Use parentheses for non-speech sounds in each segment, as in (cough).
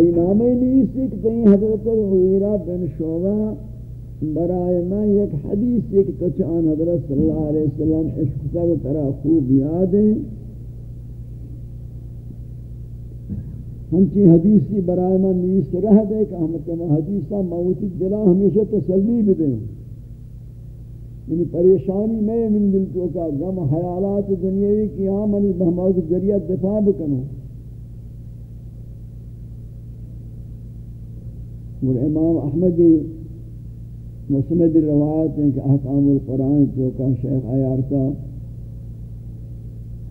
ای نامے نیسی کہ تین حضرت غیرہ بن شعبہ برائے میں ایک حدیث ایک تچان حضرت صلی اللہ علیہ وسلم عشق تک ترا خوب یاد ہے۔ ہنچی حدیثی برائے میں نیست رہ دے کہ ہم تمہیں حدیثہ موتی دلا ہمیشہ تسلی بھی دیں یعنی پریشانی میں من دل تو کا غم حیالات دنیاوی کی آمنی بہماؤ کی ذریعہ دفاع بکنو۔ اور امام احمدی مسند روایت ہیں کہ احکام القرآن تو کا شیخ آیارتا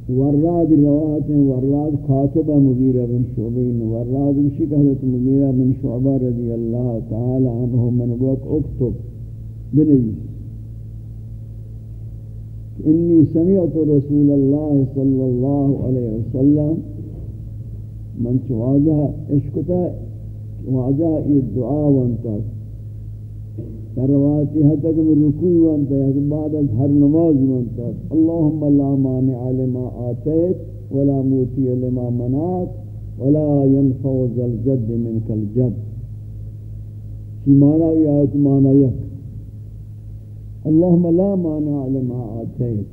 وراد روایت ہیں، وراد خاطبہ مغیرہ بن شعبین، وراد مشی کہ حضرت مغیرہ بن شعبہ رضی اللہ تعالی عنہ من وقت اکتب بنیس انی سمعت رسول اللہ صلی اللہ علیہ وسلم، من چواجہ عشقتا واجہ یہ دعا وانتا ترواتی حتی کہ رکوی وانتا ہے بعد از ہر نماز وانتا اللہم لا مانع لما آتیت ولا موتی لما منات ولا ينفوز الجد منك الجد. شی مانا بھی آیت؟ مانا یک. اللهم لا مانع لما آتيت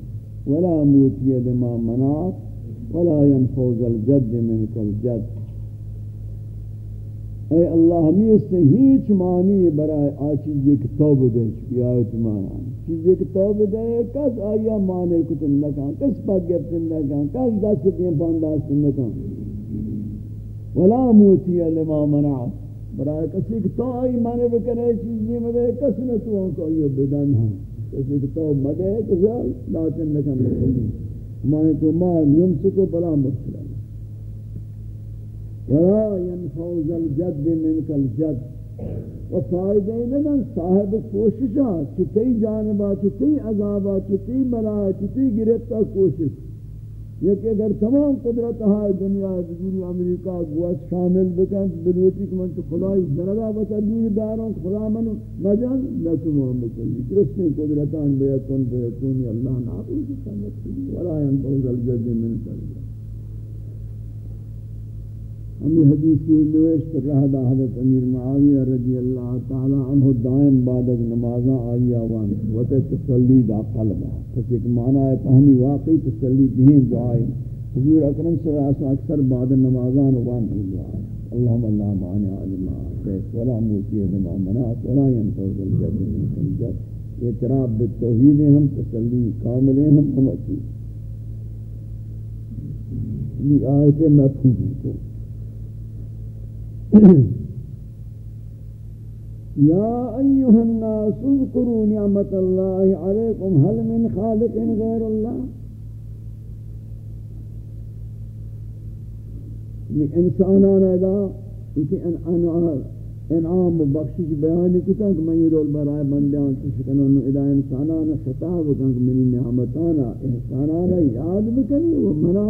ولا موتي لما منعت ولا ينفوز الجد منك الجد. اے اللہ، نیست ہیچ معنی برای آچیز ایک توب دے چکی آیت معنی. چیز ایک توب دے، کس آیا معنی کتن لکان کس پاک گفتن لکان کس دست دین پانداستن لکان ولا موتی لما منعت برای کسی کہ تو آئی مانے بکنے چیز نہیں مدے کسی نے کو یہ بدن ہاں کسی کہ تو مدے، کسی آئی لاتن لکن بکلی مانے کو ما یمسکو بلا مرسلہ ولا ينفوز الجد منك الجد. و فائدہ نگن صاحب کوششا چتی جانبا چتی عذابا چتی بلا چتی گرفتا کوشش. یہ کہ اگر تمام قدرت ہے دنیا دنیا امریکہ گوشت شامل بکن بلوٹی کہ من تو خدای دردا بتا دور داروں خدا من مجان نہ تو محمد صلی درست قدرتان بیتون بیتون اللہ نعبود سمت ولا ينفوز الجد من سلام ہمی حدیث کی نوشت رہ حضرت امیر معاویہ رضی اللہ تعالی عنہ دائم بعد از نمازاں آئی آوان. و تسلی دا قلبہ کسی ایک معنی ہے پہمی واقعی تسلی دین دعائی. حضور اکرم صلی اللہ علیہ وسلم اکثر بعد نمازاں وان دعائی. اللہم اللہ معنی علماء قیس ولا موتی لما منات ولا ينفذ الجد من الجد. اعتراف بالتوحید ہم، تسلی کامل ہم ہم اچھی. یہ آیت مفہوم کو (coughs) يا أيها الناس اذكروا نعمة الله عليكم هل من خالق غير الله یعنی انسانان ادا اسی انعام و بخشش بیانی کتا کہ من یہ رول برائے بندیان تشکنون ادا انسانان خطاب کتا کہ منی نعمتانا احسانانا یاد بکنی و منا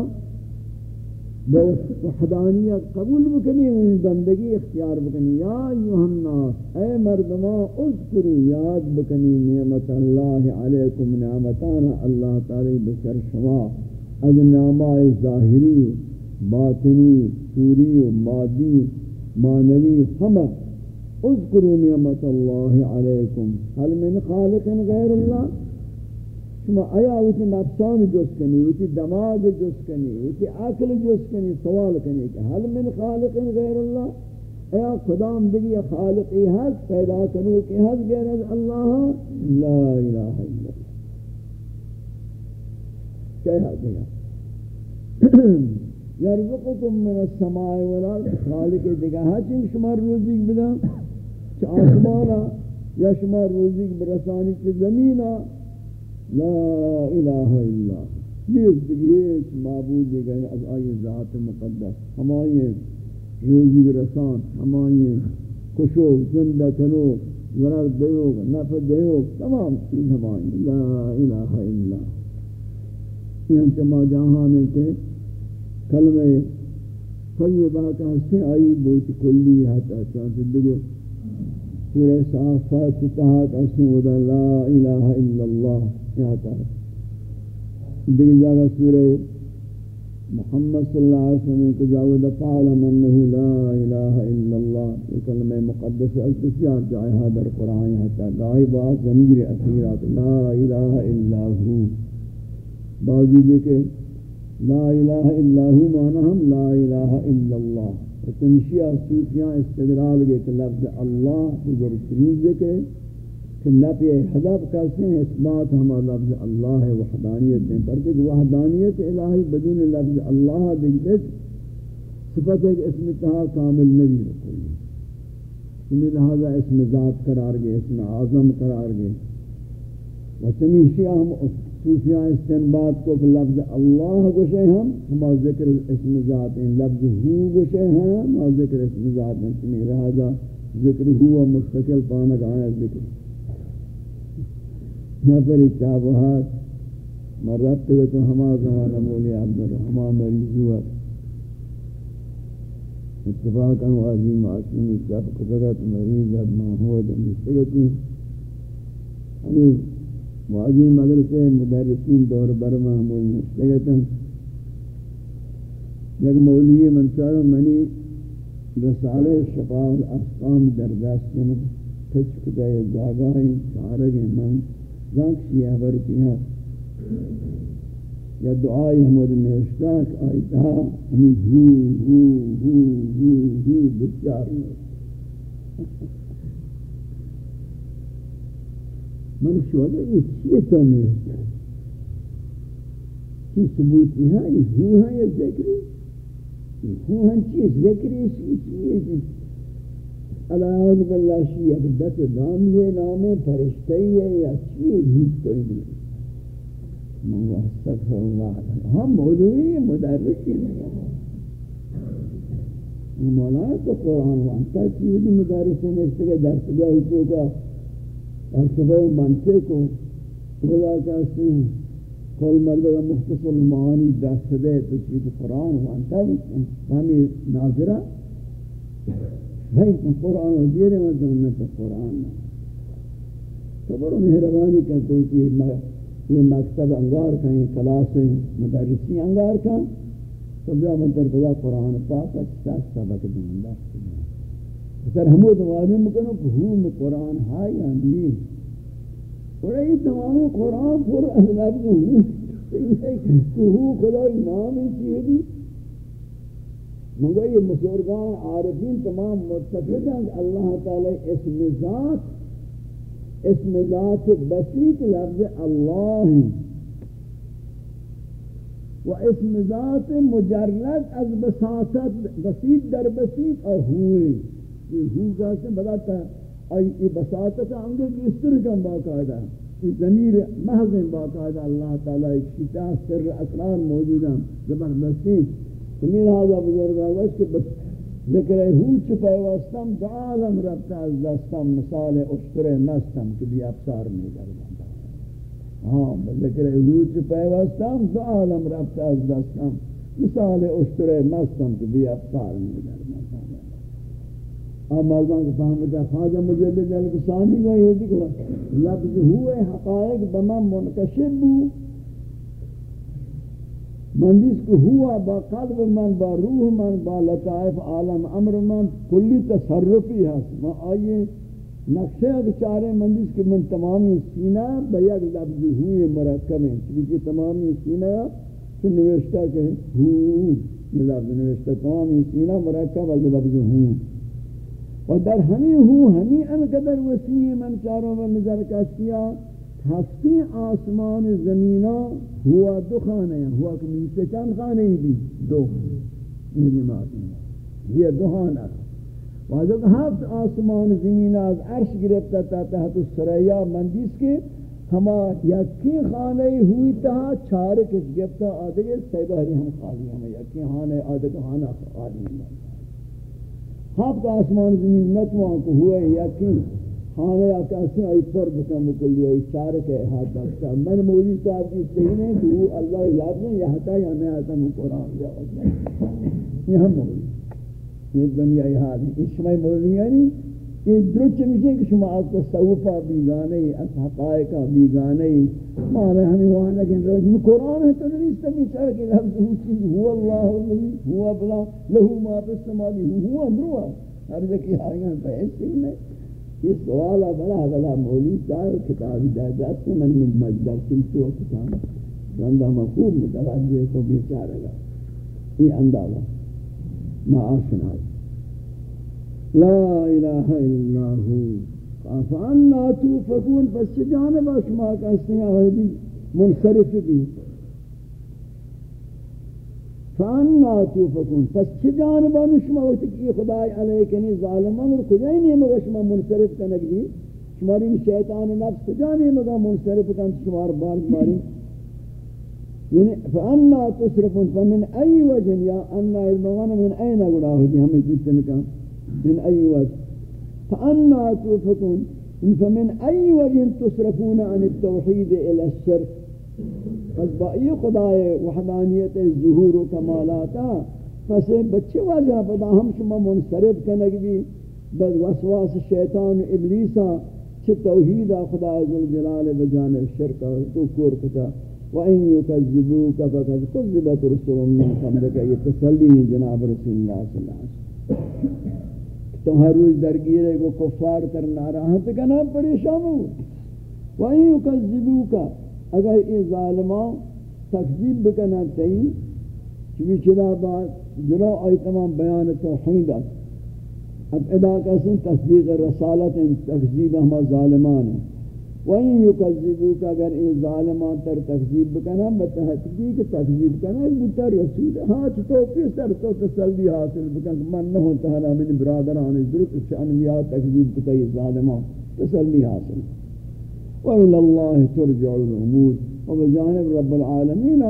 وحدانیت قبول بکنی و بندگی اختیار بکنی. یا ایوہ الناس اے مردما، اذکرو یاد بکنی نعمت اللہ علیکم نعمتانا اللہ تعالی بسر شما. از نعماء ظاہری، باطنی، سوری و مادی مانوی ہم اذکرو نعمت اللہ علیکم. حل من خالق غیر اللہ؟ شما آیا وچی نفسان جس کنی وچی دماغ جس کنی وچی عقل جس کنی، سوال کنی کہ حل من خالق غیر اللہ ایا خدام دیگی خالقی حق پیدا کنو کہ حق غیر اللہ لا الہ الا اللہ کیا حق ہے یرزقکم من السماء والارض. خالق دیگا ہچن شما روزی بدا چا آسمانا؟ یا شما روزی برسانی کی زمینہ لا الہ الا نیز دیگریت معبود دیگر از آئی ذات مقدس۔ ہمائی روزی رسان ہمائی کشو زندہ کنو ضرر دیوگ نفع دیوگ تمام چیز ہمائی لا الہ الا یہ ہم چما جہاں میں کہ کلمہ طیبہ کا ہستے آئی بہت کلی حتا چاہتے دیگر سورہ صحافات تحاک اسم ودا لا الہ الا اللہ۔ یہاں تا دیکھ جاگا سورہ محمد صلی اللہ علیہ وسلم کو جاود فعلم انه لا الہ الا اللہ، یہ کلمہ مقدس التسیار جائے حضر قرآن، حتی غائب آت ضمیر اثیرات، لا الہ الا ہو۔ باوجود کہ لا الہ الا ہو معنی ہم لا الہ الا اللہ۔ تمشیہ صوفیاں استدلال گئے کہ لفظ اللہ بزرگ ترین ذکر کہ نفی حضب کہتے ہیں اثبات ہما لفظ اللہ وحدانیت دیں۔ پر کہ وحدانیت الہی بدون لفظ اللہ دیکھتے صفت ہے کہ اسم تہا کامل نبی رکھوئی سمی لہذا اسم ذات قرار گئے، اسم عظم قرار گئے۔ و چمیشی ہم صوفیاں استنباد کو کہ لفظ اللہ گوشے ہم ہما ذکر اسم ذات ہیں۔ لفظ ہو گوشے ہیں ہما ذکر اسم ذات ہیں۔ سمی لہذا ذکر ہوا مستقل پانک آیا ذکر۔ یہاں پر اتعابہات مرد تو تو ہما زمانہ مولی عبدالرحمہ مریض ہوا۔ اتفاقا و عظیم عاصمی جب قدرت مریض ادنا ہوا دن سگتی ہمیں وعظیم مدرسے مدرسین دور برما مولی سگتا یک مولی منشار منی رسالہ شفاء الاسقام در دست من کچھ کتا یہ جاگاہیں چارگیں من زانک شیعہ برکیہ یا دعائی حمود نوشتاک آئیتا ہمیں ہو ہو ہو ہو ہو بچار من شوالے یہ چیئے تو نوشتا کی ثبوتی ہے یہ ہو ہے یا ذکری؟ ہو ہن چیز ذکری چیئے علاوہ باللہ شیعہ کہ دت دام یہ نام فرشتہ ہے یا چیز ہیچ کوئی نہیں۔ منگا استغفر اللہ ہم مولوی مدرسی نہیں مولانا تو قرآن وانتا چیزی مدرسی نشتے کہ درس گاہ تو کا فلسفہ و منطق کو خدا کہتے ہیں۔ کل مردہ مختصر المعانی درس دے تو چیز قرآن وانتا ہمیں ناظرہ۔ بھائی قرآن و دیرے میں دونت قرآن تو برو مہربانی کا تو یہ مکتب انگار کا، یہ کلاس مدرسی انگار کا، تو بیا منتر پدا قرآن پاک اچھا سبق دیں درس دیں سر ہمو دوازن مکنو کہ ہم قرآن ہائی یا اور یہ تمام قرآن پر احلاب ہوں (laughs) کہ ہو خدا نام چیزی مگر یہ بزرگان عارفین تمام متفق ہیں کہ اللہ تعالی اسم ذات اسم ذات بسیط لفظ اللہ و اسم ذات مجرد از بساطت بسیط در بسیط اور ہوئے یہ ہو کہتے ہیں بتاتا ہے۔ یہ بساطت انگے کی اس طرح کا باقاعدہ ہے۔ یہ ضمیر محض باقاعدہ اللہ تعالی ایک شتاہ، سر اسرار موجود ہیں۔ زبردستی۔ تمہیں هذا بزرگ آگاش کہ بس ذکر ہوچ پیوستم دعالم ربتا از دستم، مثال اشتر مستم کہ بھی افسار میں گردم. ہاں ذکر ہوچ پیوستم دعالم ربتا از دستم. مثال اشتر مستم کہ بھی افسار میں گردم. اما مردان کو فهمتا خواجہ مجلد الکسانی گئی ہے ذکر لفظ ہوئے حقائق بمن منکشب بو من دیس کہ ہوا با قلب من، با روح من، با لطائف عالم امر من، کلی تصرفی ہے ما آئیے نقشہ بچارے من دیس کہ من تمامی سینہ با یک لفظ ہوئے مرکب ہیں چونکہ تمامی سینہ تو نوشتہ کہ ہو لفظ نوشتہ تمامی سینہ مرکب از لفظ ہو و در ہمیں ہو ہمیں انقدر وسیع من چاروں میں نظر کشتیا ہستی آسمان زمینہ ہوا دو خانے ہیں۔ ہوا کہ سے چند خانے ہی بھی۔ دو میری مات یہ دو خانہ واجب ہفت آسمان زمین از عرش گرفتا تا تحت السریا مندیس کے ہما یکی خانے ہوئی تہا چار کس گرفتا آدھے سیبہری ہم خالی ہمیں یکی خانے آدھے خانہ خالی ہمیں ہفت آسمان زمین نتوان کو ہوئے یکی خانے آکا سے آئی پر بکا مکلی آئی چار کے ہاتھ دکتا من مولی صاحب کی صحیح نہیں کہ وہ اللہ یاد نہیں یہ ہتا یا میں آتا ہوں قرآن یا اللہ۔ یہ ہم مولی۔ یہ دنیا یہ حال ہے۔ اس شمائی مولی یعنی یہ درچ مجھے کہ شما از تصوفہ بیگانے از حقائقہ بیگانے۔ مانا ہمیں وہاں لیکن رجم قرآن ہے تو نہیں سمی چاہے کہ لفظ ہو چیز۔ ہوا اللہ اللہی ہوا بلا لہو ما پس سمالی ہوا امروا ہر جکی آئیاں بحث ہی نہیں۔ یہ سوالا بلا بلا مولی چاہے کتابی دائدات سے من من مجدر سلسو و کتاب رندہ مخوب متوجہ کو بیچارے گا۔ یہ اندازہ ما آسنا لا الہ الا ہو فانا توفکون پس جانب اشما کہتے ہیں آہدی منصرف بھی۔ فأنا توفکون پس چه جانبان شما وقتی که خدای علیه کنی ظالمان رو کجای نیمگا شما منصرف کنگی؟ شما رو شیطان نفس کجا نیمگا منصرف کن شما رو بارد باری یعنی فأنا تصرفون فمن ای وجه یا أنا علمان من این گناه دی همی جیتے مکان من ای وجه. فأنا توفکون فمن ای وجه تصرفون عن التوحید إلى الشرک. پس با ای خدای وحدانیت ظهور و کمالاتا پس بچے وجہ پدا ہم شما منصرف کنگ بھی بد وسواس شیطان و ابلیسا چھ توحید خدا ذوالجلال بجانب شرک تو کور کتا. وَإِن يُكَذِّبُوكَ فَقَدْ كُذِّبَتْ رُسُلٌ مِّن قَبْلِكَ یہ تسلی جناب رسول اللہ صلی اللہ علیہ وسلم. تو ہر روز درگیر ہے کو کفار تر ناراحت کنا، پریشان ہو. وہی یکذبو کا اگر یہ ظالمان تکذیب بکنا تئی چوی چلا بات جلو آئی تمام بیان توحید اب ادا کسن تصدیق رسالت تکذیب ہما ظالمان ہیں. وہیں یکذبو کا اگر این ظالمان تر تکذیب بکنا بتحقیق تکذیب کنا بتا رسول ہاں تو پیسر تو تسلی حاصل بکن من نہ ہوتا ہے من برادران ضرورت شان یا تکذیب کتا یہ ظالمان تسلی حاصل. وإلى الله ترجع الأمور وبجانب رب العالمین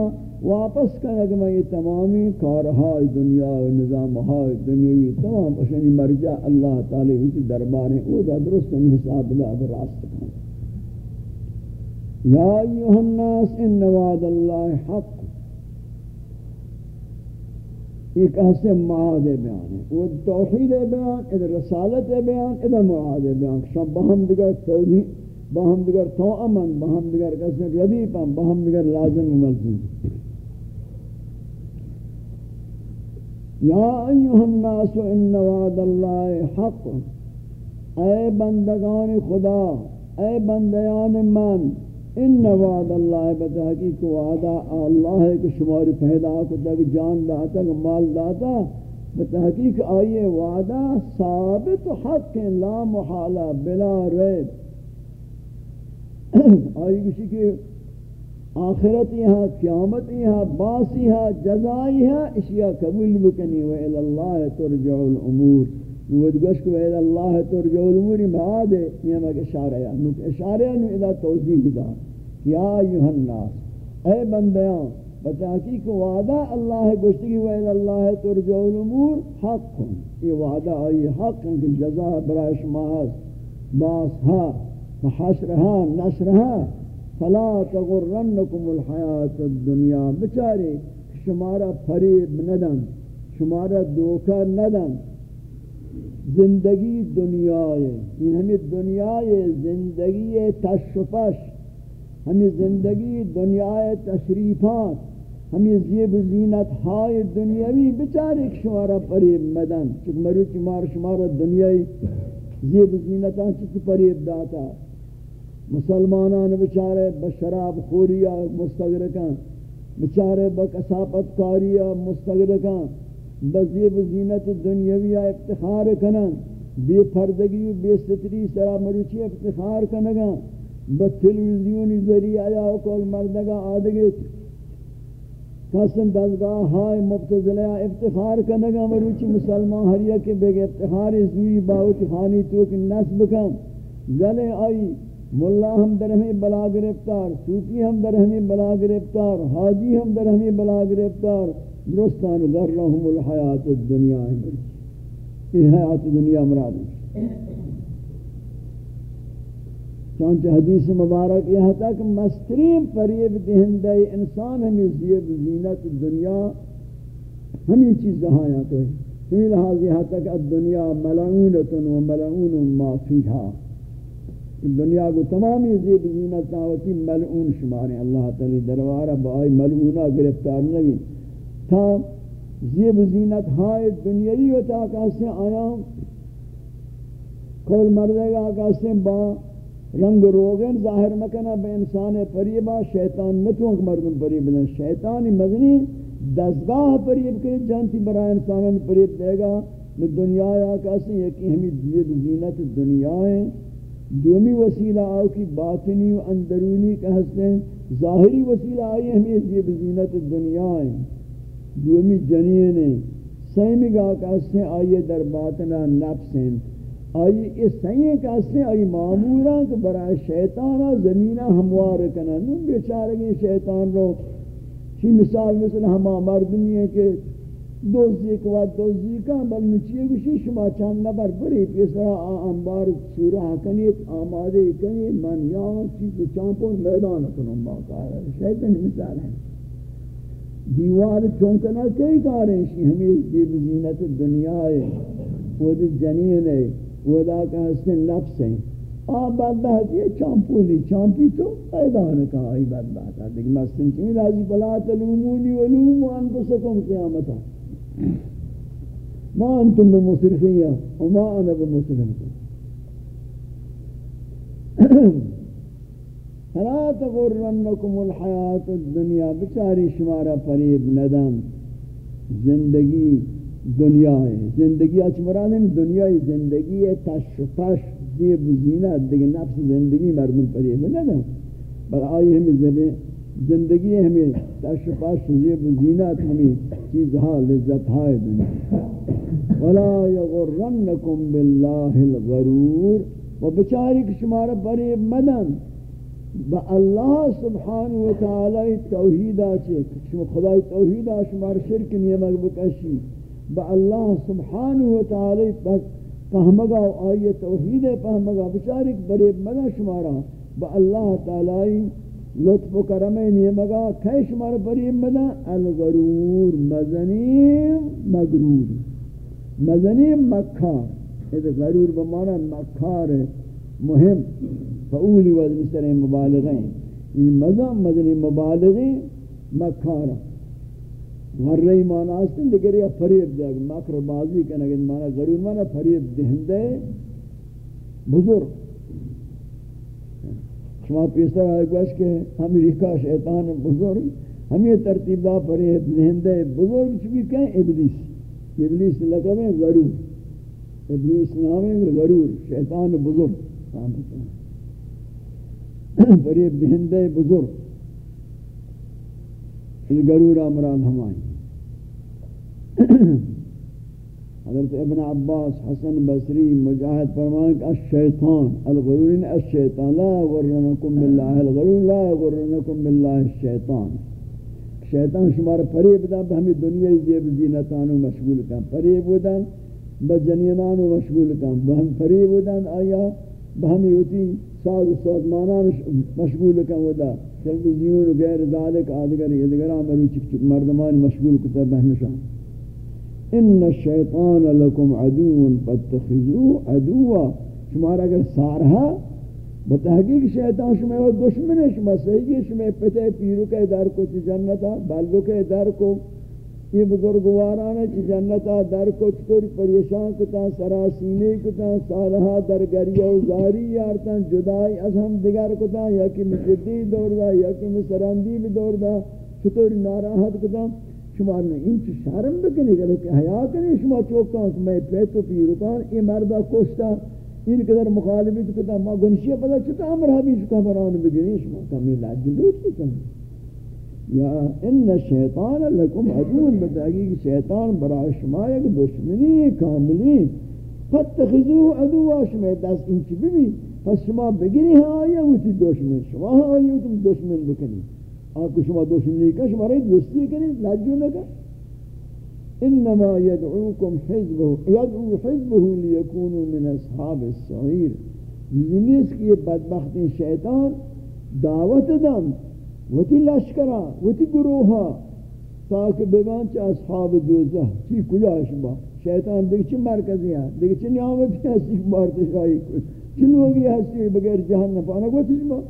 واپس کرنے کہ میں یہ تمامی کارہائی دنیا و نظامہائی دنیاوی تمام اشنی مرجع اللہ تعالی کی دربار ہیں وہ دا درست حساب اللہ راست کرنے یا ایوہ الناس، ان وعد اللہ حق۔ یہ کہتے معاد بیان ہے۔ وہ توحید بیان، ادھر رسالت بیان، ادھر معاد بیان۔ شب بہم دیگر توحید بہم دیگر تو امن بہم دیگر کہتے ردیپا بہم دیگر لازم ملزم یا ایوہ الناس ان وعد اللہ حق. اے بندگان خدا، اے بندیان من، ان وعد اللہ بتحقیق وعدہ اللہ ہے کہ شماری پیدا کو تک جان داتا مال داتا، بتحقیق آئیے وعدہ ثابت حق لا محالہ، بلا ریب. آئی کسی کہ آخرت یہاں قیامت یہاں باس یہاں جزائی ہے، اشیاء قبول بکنی وإلى الله ترجع الامور۔ نود گوش کو اے اللہ ترجع الامور معاد ہے، یہ مگر اشارہ ہے۔ نو اشارہ نو ادا توضیح دا۔ یا ایوہ الناس، اے بندیاں، بتاکی وعدہ اللہ گوشتگی ویل اللہ ترجع الامور حق یہ وعدہ آئی حق کہ جزا برای شماز باس ہا۔ حشر ہا نشر ہا فلا تغرنکم الحیات الدنیا بچارے، شمارا فریب ندن، شمارا دوکہ ندن. زندگی دنیای این ہمیں دنیای زندگی تشفش، ہمیں زندگی دنیا تشریفات، ہمیں زیب زینت ہائے دنیاوی. بچار ایک شمارا پریب مدن چک مروچ مار، شمارا دنیای زیب زینتاں چک پریب داتا. مسلمانان بچارے بشراب خوریا مستغرکاں بچارے بکساپت کاریا مستغرکاں بزیب زینت دنیاوی افتخار کنن بے پردگی و بے ستری سرا مروچی افتخار کنگاں بتلویزیونی ذریعہ یا کول مردگا آدگی قسم دزگاہ ہائے مبتزلہ افتخار کنگا مروچی مسلمان ہریا کے بیگ افتخار زوی باوت خانی تو کی نسب کن۔ گلے آئی ملا ہم در ہمیں بلا گرفتار، صوفی ہم در ہمیں بلا گرفتار، حاجی ہم در ہمیں بلا گرفتار، درستان در رحم الحیات الدنیا یہ حیات دنیا مراد چانچہ حدیث مبارک یہ تھا کہ مسترین پریب دہندہ انسان ہمیں زیب زینت دنیا ہمیں چیز دہایا تو ہے۔ في هذه تک الدنيا ملعونة وملعون ما فيها دنیا کو تمامی زیب زینت ناوتی ملعون شمارے اللہ تعالی دربارہ بائی ملعونہ گرفتار نبی تا زیب زینت ہائے دنیای و تا کاسے آیا کل مردے گا کاسے با رنگ روغن ظاہر مکنہ بے انسان پریبا شیطان نتوانک مردم پریب دیں شیطانی مدنی دستگاہ پریب کرے جانتی برای انسانان پریب دے گا۔ دنیا یا کاسے یکی ہمیں زیب زینت دنیا ہے۔ دومی وسیلہ آؤ کی باطنی و اندرونی کا حسن ظاہری وسیلہ آئی ہمیں زیب زینت دنیا ہے۔ دومی جنین ہے۔ سیمی گاہ کا حسن آئیے در باطنہ نفس ہیں۔ آئی اس سین کا حسن آئی معمورا کہ برای شیطانہ زمینہ ہموار کنا نون بیچارگی شیطان رو۔ چی مثال مثل ہما مردمی ہے کہ دوزی کو دوزی کا بل نچیے گوشی شما چند نبر بری پیسرا انبار سورہ کنیت آمادے کنی من یا چیز چانپون میدان کنم باقا ہے شیطن مثال ہے دیوار چونکنا کئی کاریں شی ہمیں دیب زینت دنیا ہے وہ جنین ہے وہ دا کا حسن نفس ہے آ بدبہت یہ چامپولی چامپی تو میدان کا آئی بدبہت ہے دیکھ مستن چمی راضی بلا تلومونی ولوم انفسکم قیامتا ما انتم بمصرفیہ وما انا بمسلم (clears throat) فلا تغرنکم الحیات الدنیا بچاری شمارا فریب ندن زندگی دنیا ہے. زندگی اچھ مراد ہے دنیا ہے زندگی ہے تشفش زیب زینت. دیکھ نفس زندگی مردم فریب ندن. بل آئی ہمیں زبیں زندگی ہمیں تشفاش زیب زینت ہمیں چیزہا لذت ہائے دنیا ولا یغرنکم باللہ الغرور۔ و بچاری کی شمارہ بریب مدن۔ با اللہ سبحانہ وتعالی توحیدہ چک شما خدای توحیدہ شمار شرک نیمک بکشی۔ با اللہ سبحانہ وتعالی فہمگا و آئی توحید فہمگا بچاری کی بریب مدن شمارہ۔ با اللہ تعالی لطف و کرم نہیں مگا کیش مر پری مدا الغرور مزنیم مغرور. مزنیم مکار. یہ غرور بمانا مکار ہے مهم فعولی وزن سر مبالغیں یہ مزا مزنی مبالغیں مکار. غرری مانا استن دیگر یا فریب دے مکر بازی کنگن مانا غرور مانا فریب دہندے بزرگ. شما پیسر آئے گوش کہ امریکہ شیطان بزرگ ہم یہ ترتیب دا پر زہندہ بزرگ چکی کہیں ابلیس ابلیس لقب ہے غرور ابلیس نام ہے غرور شیطان بزرگ فریب (clears throat) دہندہ بزرگ غرور امران ہمائیں (clears throat) حضرت ابن عباس، حسن بصری، مجاہد فرمان کہ الشیطان الغرورین الشیطان لا غرنکم باللہ الغرور لا غرنکم باللہ الشیطان. شیطان شمار پریب دا ہمیں دنیا زیب زینتانو مشغول کن، پریب دن بجنینانو مشغول کن بہم پریب دن، آیا بہمی ہوتی ساز و سازمانان مشغول کن ودا، تلویزیون و غیر ذالک آدگر یدگران، مروچک چک مردمان مشغول کتا بہمشان ان الشیطان لکم عدو فاتخذو عدو شمار اگر سارہا، بتحقیق شیطان شما وہ دشمن ہے، شما صحیح ہے، شما پتہ پیرو کے در کو چی جنتا بلدو کے در کو یہ بزرگواران چی جنتا در کو چطور پریشان کتا سراسینے کتا سالہا در گریہ و زاری یارتا جدائی از ہم دگر کتا یا کہ مجدی دور دا، یا کہ مسرندی بھی دور دا چطور ناراحت کتا شما نے ان چ شرم بکنی کہ کہ حیا کرے شما چوکاں کہ میں پیتو پیروکان یہ مردا کوشتا ان قدر مخالفت کتا، ما گنشی پتہ چتا امر حبی چتا بران بگنی شما کمی لاج لوٹ کن یا ان الشیطان لکم عدو بتحقیق شیطان برای شما یک دشمنی کاملی۔ فتخذو عدو شما دست ان چ ببی پس شما بگیری ہاں آیا ہوتی دشمن، شما ہاں آیا ہوتی دشمن بکنی۔ ہاں، آکو شما دشمنی کا شما دوستی کریں لاجو نکا انما يدعوكم حزبه يدعو حزبه ليكونوا من اصحاب السعير جنیس کی بدبخت شیطان دعوت دن وتی لشکرہ وتی گروہا، تاکہ ببانچ اصحاب دوزہ چی کجا شما؟ شیطان دیکھ چی مرکزی ہے دیکھ چی نعمتی ہستی مارت شاہی کچھ چی لوگی ہستی بغیر جہنم پانا گوتی شما؟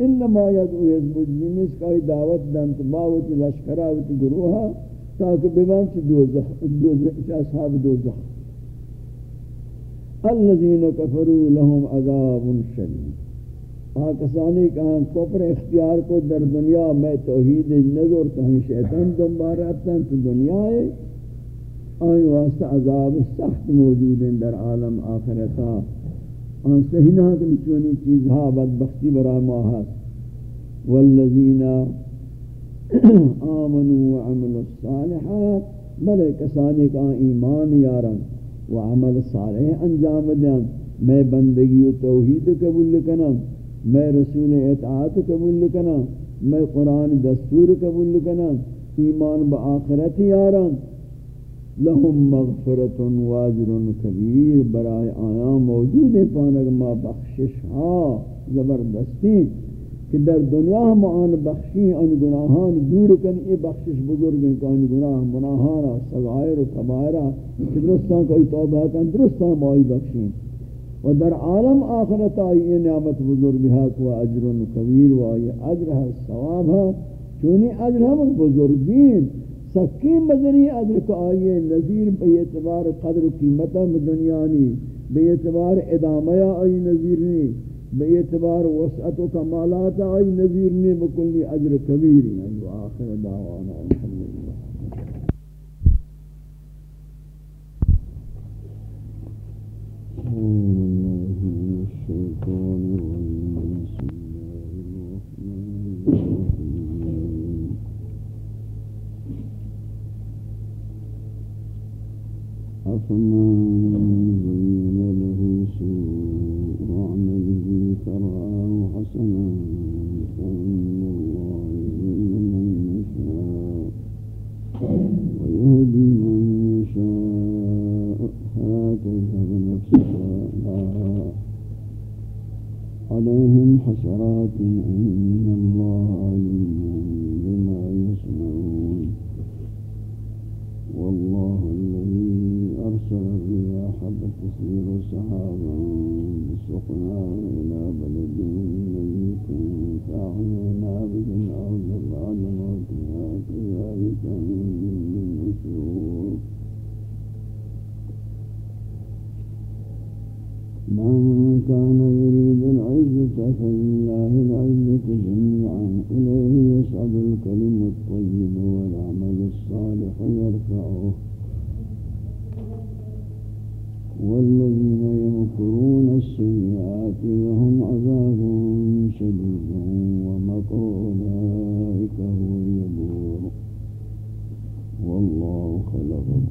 انما یدعو یزبوج نیمیس کائی دعوت دانت باوتی لشکراوتی گروہا، تاکہ ببانچ دوزہ دوزہ اصحاب دوزہ الذين كفروا لهم عذاب شديد آکسانی کہاں کفر اختیار کو در دنیا میں توحید نظر تو ہم شیطان دنبار رہتا ہیں تو دنیا ہے آئی واسطہ عذاب سخت موجود ہیں در عالم آخرتا. آن سہینہ کن چونی چیز چیزها بدبختی برا ماہت والذین آمنوا وعملوا الصالحات بلے کسانی کہاں ایمان یارن وعمل صالح انجام دیں میں بندگی و توحید قبول کنم میں رسول اطاعت قبول کنا میں قرآن دستور قبول کنا ایمان با آخرت یاران لهم مغفرت واجر کبیر برای آیا موجود پانک ما بخشش ها زبردستی کہ در دنیا ہم آن بخشی ان گناہان دور کن یہ بخشش بزرگ ہیں کہ ان گناہ، گناہانا صغائر و کبائرہ درستان کوئی توبہ کن، درستان مائی بخشیں و در عالم آخرت آئی نعمت بزرگ ہے کو اجر کبیر و آئی اجر ہے، ثواب ہے، چونی اجر ہم بزرگین۔ سکین بدنی اجر کو آئی نظیر بے اعتبار قدر و قیمتہ دنیا نی. بے اعتبار ادامہ آئی نظیر نی. بے اعتبار وسعت و کمالات آئی نظیر نی. بکلی اجر کبیر ہے یعنی آخر دعوانا. الحمدللہ. Mm. الشيطان الرجيم بسم الله الرحمن الرحيم زين له سوء حسنا فإن الله من يشاء ويهدي من يشاء تذهب نفسك عليهم حسرات إن الله عليم فتسير سحابا بسقنا إلى بلد ميت فأحيينا به الأرض بعد موتها كذلك من النشور من كان يريد العزة فلله العزة جميعا إليه يسعد الكلم الطيب والعمل الصالح يرفعه. والذين يمكرون السيئات لهم عذاب شديد ومكر أولئك هو يبور والله خلقكم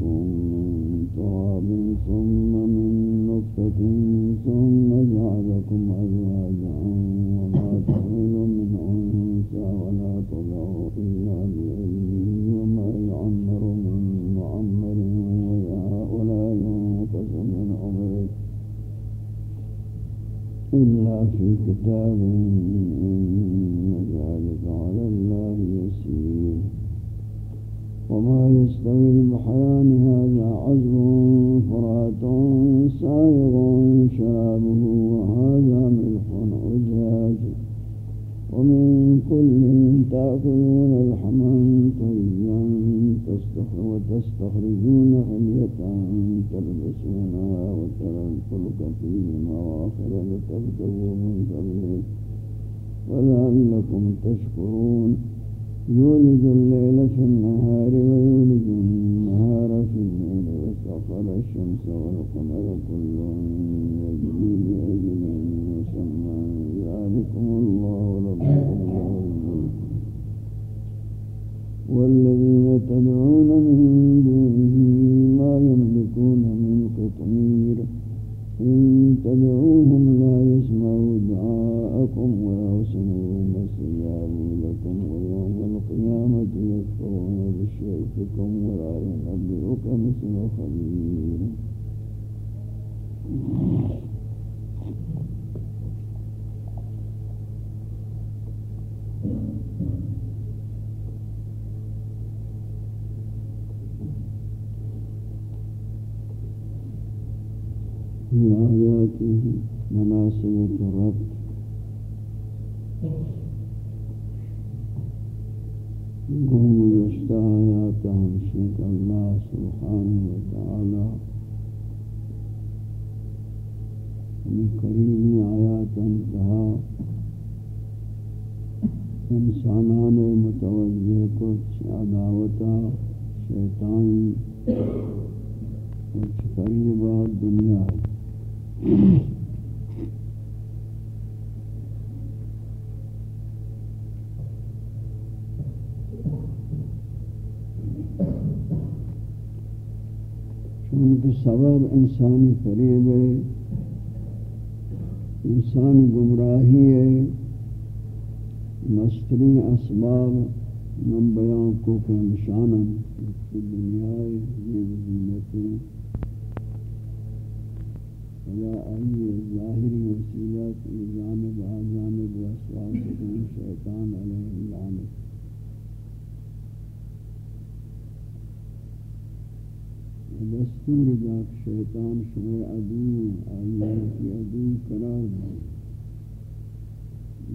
دستور ذات شیطان شما عدو اللہ کی عدو قرار دے۔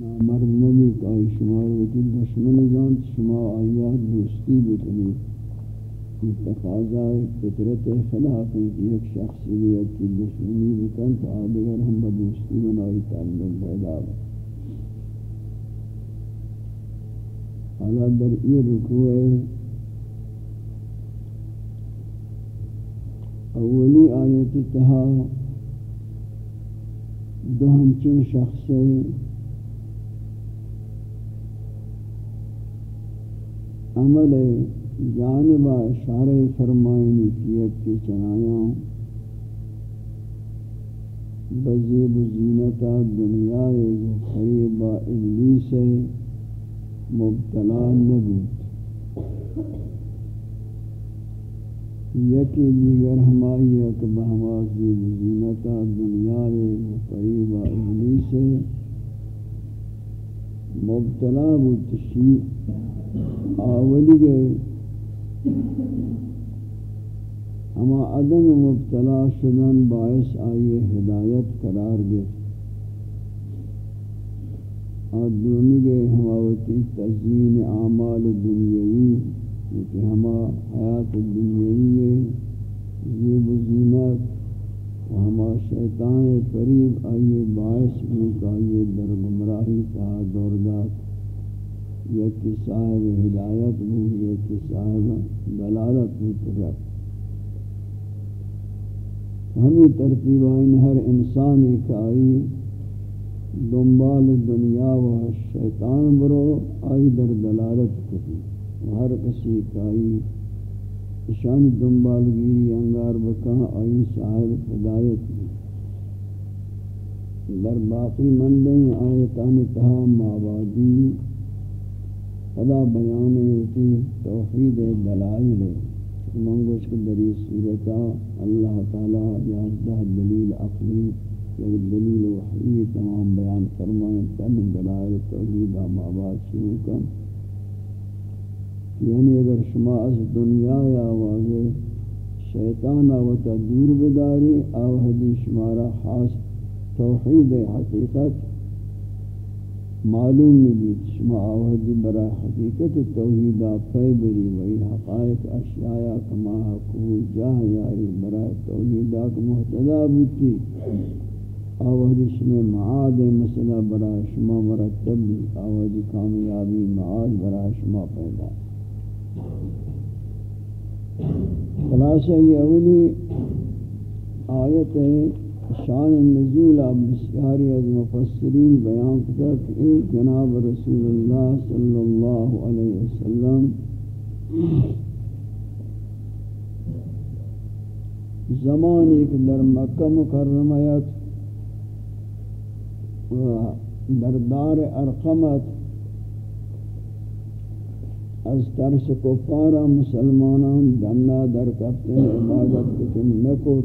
نامرد نبی کا شما وجود دشمن جانت شما آیات دوستی بکنی۔ کی تقاضا فطرت خلاف ہے کہ ایک شخصیت کی دشمنی بکن تو آدھگر ہم بدوستی بنائی تعلق پیدا ہے حالا در یہ رکوع اولی آیت تہا دو ہنچن شخص عمل جانب اشارہ فرمائنی کیت کی چنایاں بزیب زینتا دنیا خریب ابلیس مبتلا نبود یکی دیگر ہمائی اک بہما زیب زینتا دنیا خریب ابلیس مبتلا بود تشیع آولی گئے۔ ہما عدم مبتلا شدن باعث آئیے ہدایت قرار گئے۔ آدمی گئے ہماوتی تزین اعمال دنیاوی۔ کیونکہ ہما حیات دنیاوی زیب و زینت و ہما شیطان قریب آئیے باعث بھوک آئیے در گمراہی تا دوردات یکی صاحب ہدایت ہو یکی صاحب دلالت ہو تو ہمیں ترتیبائن ہر انسان ایک آئی، دنبال دنیا و شیطان برو، آئی در دلالت کتی ہر کسی آئی شان دنبال گیری انگار بکا آئی صاحب ہدایت در باقی مندیں آیتان تہا مابادی۔ خدا بیان ہوتی توحید دلائل منگوش کے دری صورتا اللہ تعالی یازدہ دلیل عقلی یا دلیل وحی تمام بیان فرمائیں۔ تن دلائل توحید آباد شروع کن۔ یعنی اگر شما از دنیا یا واضح شیطان آوتا دور بداری او حدیث شمارا خاص توحید حقیقت معلوم نہیں شما آوہدی برای حقیقت توحید آفائی بری وی حقائق اشیاء کما حقو جاہ یاری برای توحید آک محتدا بوتی آوہدی شما معاد مسئلہ برای شما مرتب بھی آوہدی کامیابی معاد برای شما پیدا خلاصہ یہ اولی آیت ہے، شان نزول بسیاری از مفسرین بیان کتا کہ جناب رسول اللہ صلی اللہ علیہ وسلم زمان ایک در مکہ مکرمیت و در دار ارقمت از ترس کفارا مسلمانان دنہ در کفتن عبادت کتن نکوت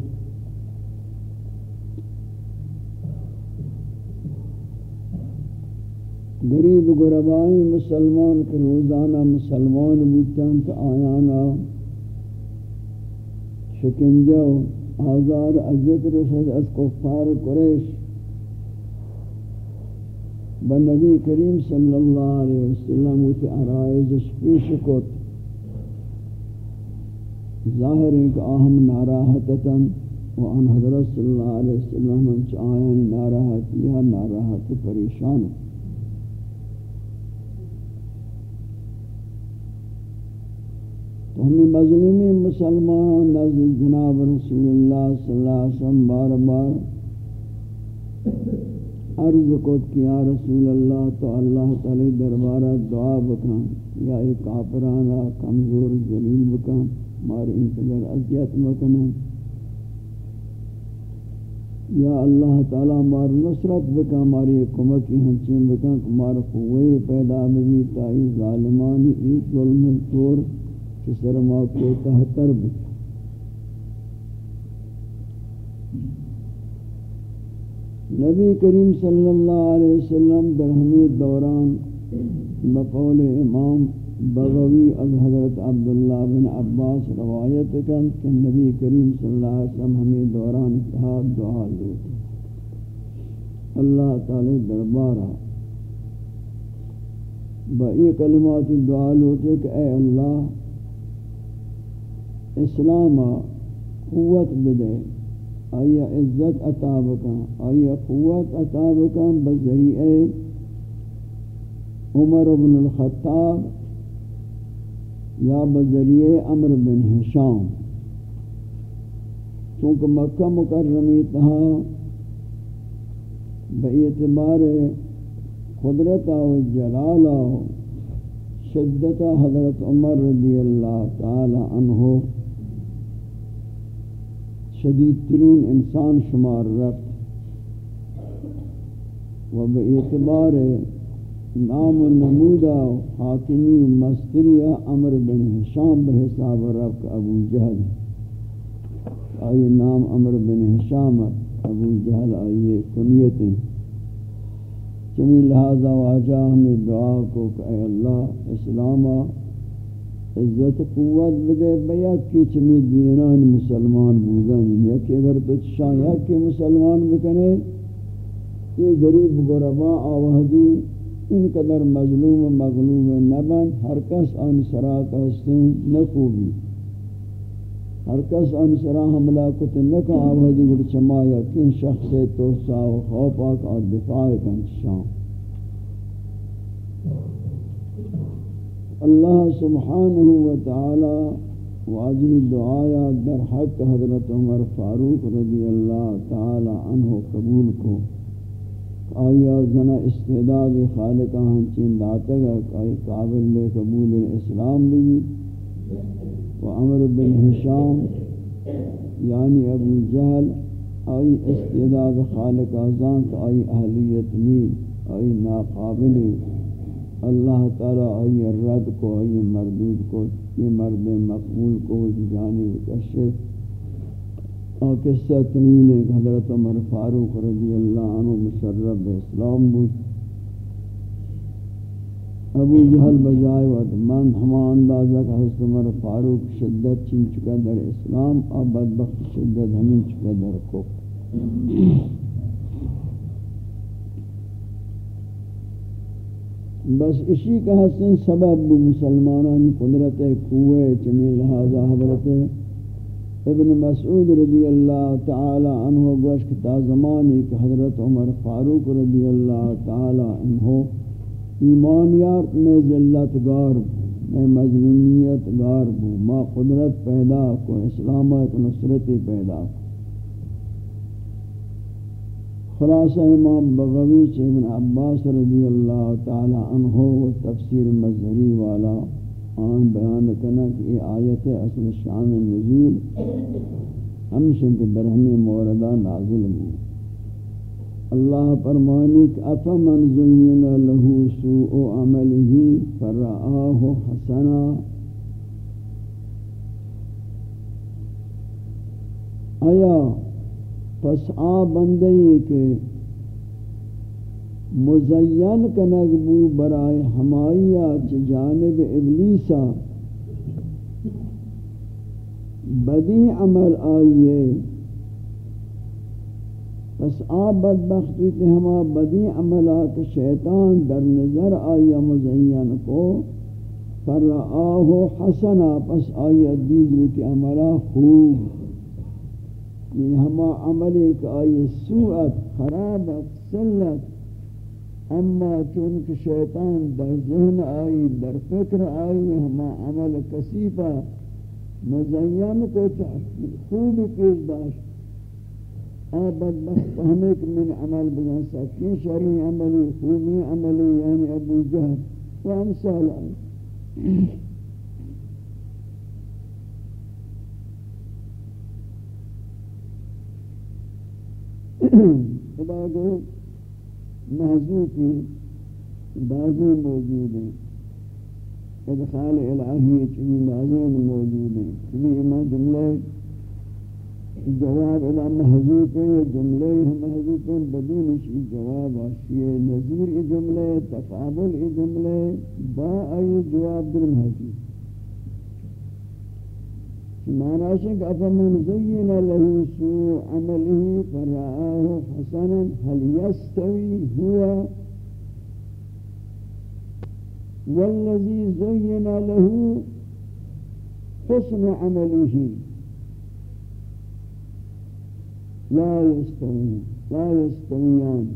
غریب غربائی مسلمان کے روزانہ مسلمان بودتاں تو آیانا شکنجو آزار عزت رسد از کفار قریش. بنبی کریم صلی اللہ علیہ وسلم تی ارائزش پیش کت. ظاہر ہے کہ آہم ناراحتتا وان حضرت صلی اللہ علیہ وسلم انچ آیان ناراحت یا ناراحت پریشان. تو ہمیں مظلومی مسلمان نزد جناب رسول اللہ صلی اللہ علیہ وسلم بار بار عرض کو کیا رسول اللہ تو اللہ تعالی دربارہ دعا بکن یا ایک کافرانہ کمزور ذلیل بکن مار انتظر اذیت مکنن یا اللہ تعالی مار نصرت بکا ماری کمکی ہنچین بکا مار قوی پیدا بھی تائی ظالمانی ایک ظلم طور سر ما کو تحتر بکن نبی کریم صلی اللہ علیہ وسلم در ہمیں دوران بقول امام بغوی از حضرت عبداللہ بن عباس روایت کن کہ نبی کریم صلی اللہ علیہ وسلم ہمیں دوران اتحاد دعا لوٹے اللہ تعالی دربارہ با یہ کلمات دعا لوٹے کہ اے اللہ، اسلام قوت بدے۔ آیا عزت عطا بکا آیا قوت عطا بکا بذریعہ عمر بن الخطاب یا بذریعہ عمر بن حشام چونکہ مکہ مکرمی تہا باعتبار قدرت و جلال شدت حضرت عمر رضی اللہ تعالی عنہ شدید ترین انسان شمار رفت و بے اعتبار نام و نمودہ حاکمی و مستریہ عمر بن حشام بحساب رفت ابو جہل آئی نام عمر بن حشام ابو جہل آئیے کنیتیں چمی لہذا واجہ ہمیں دعا کو کہ اے اللہ اسلامہ عزت قوت بدے بیا کی چمی دینان مسلمان بودن. یا کہ اگر تو شایا کے مسلمان بکنے یہ غریب غربا آوہدی ان قدر مظلوم و مغلوم نبن ہر کس آن سرا کہستیں نکوبی. ہر کس آن سرا حملہ کت نکا آوہدی گر چمایا کن شخص توسا و خوفاک اور دفاع کن. شام اللہ سبحانہ وتعالی واجی دعایا در حق حضرت عمر فاروق رضی اللہ تعالی عنہ قبول کو۔ آیا زنا استعداد خالقہ ہنچین داتگا آئی قابل لے قبول اسلام بھی۔ و عمر بن حشام یعنی ابو جہل آئی استعداد خالقہ زانک آئی اہلیت نید آئی ناقابل اللہ تعالیٰ آئی رد کو، آئی مردود کو، یہ مرد مقبول کو جانب کشت اور قصہ تنویل ایک حضرت عمر فاروق رضی اللہ عنہ مسرب اسلام بود۔ ابو جہل بجائے وقت من ہما اندازہ کہ حضرت عمر فاروق شدت چین چکا در اسلام، اور بدبخت شدت ہمیں چکا در کو بس اسی کا حسن سبب مسلمانان قدرت قوے چمی لہذا حضرت ابن مسعود رضی اللہ تعالی عنہ گوشک تا زمانی کہ حضرت عمر فاروق رضی اللہ تعالی عنہ ایمانیات میں ذلت گار میں مظلومیت گار بو، ما قدرت پیدا کو، اسلامت نصرت پیدا کو۔ خلاصہ امام بغوی سے ابن عباس رضی اللہ تعالی عنہ و تفسیر مظہری والا آن بیان کرنا کہ یہ آیت اصل شان نزول ہمشن کے درہمی موردہ نازل بھی اللہ فرمانی کہ افمن زین له سوء عمله فرآه حسنا۔ آیا پس آ بندے کہ مزین کنگ بو برائے ہمائیہ جانب ابلیسا بدی عمل آئیے پس آب بدبخت ہوتی ہما بدی عملات شیطان در نظر آیا مزین کو۔ فرآہو حسنا، پس آیا دید ہوتی عملہ خوب۔ یہ ہما عمل ایک آئی سوعت خرابت سلت اما چونکہ شیطان در ذہن آئی در فکر آئی ہما عمل کسیفہ مزین کو خوب پیش داشت. آباد بخت ہمیں کہ من عمل بنا سکیں شرعی عملی خوبی عملی یعنی ابو جہل و امثال آئی خدا کو محضوطی بعضی موجود ہیں۔ ادخال الہی چنی بعضین موجود ہیں۔ چنی امام جملہ جواب الى محذوف ہے جملے محذوف ہیں۔ بدون اسی جواب آشی نظیر ای جملے، تقابل جملے، با ای جواب در محذوف معنی ہے کہ افمن زین له سوء عمله فرآه حسنا هل يستوي هو والذي زين له حسن عمله لا يستوون لا يستويان.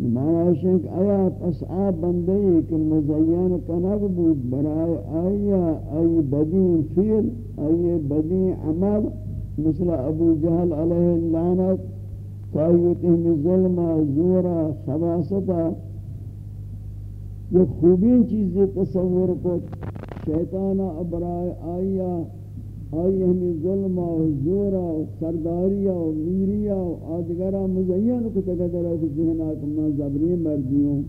معنی ہے آیا، پس آپ بندے کہ مزین کنگ بود برای آیا آئی بدین فیل آئی بدین عمل، مثل ابو جہل علیہ اللعنت قائیتهم ظلم زورا خباستہ یہ خوبین چیزیں تصور کو شیطانہ ابرائے آیا آئی ہمیں ظلم و زور و سرداری و میری و آدگرہ مزین کو تقدر ہے کہ ذہن آکھ میں زبری مردی ہوں۔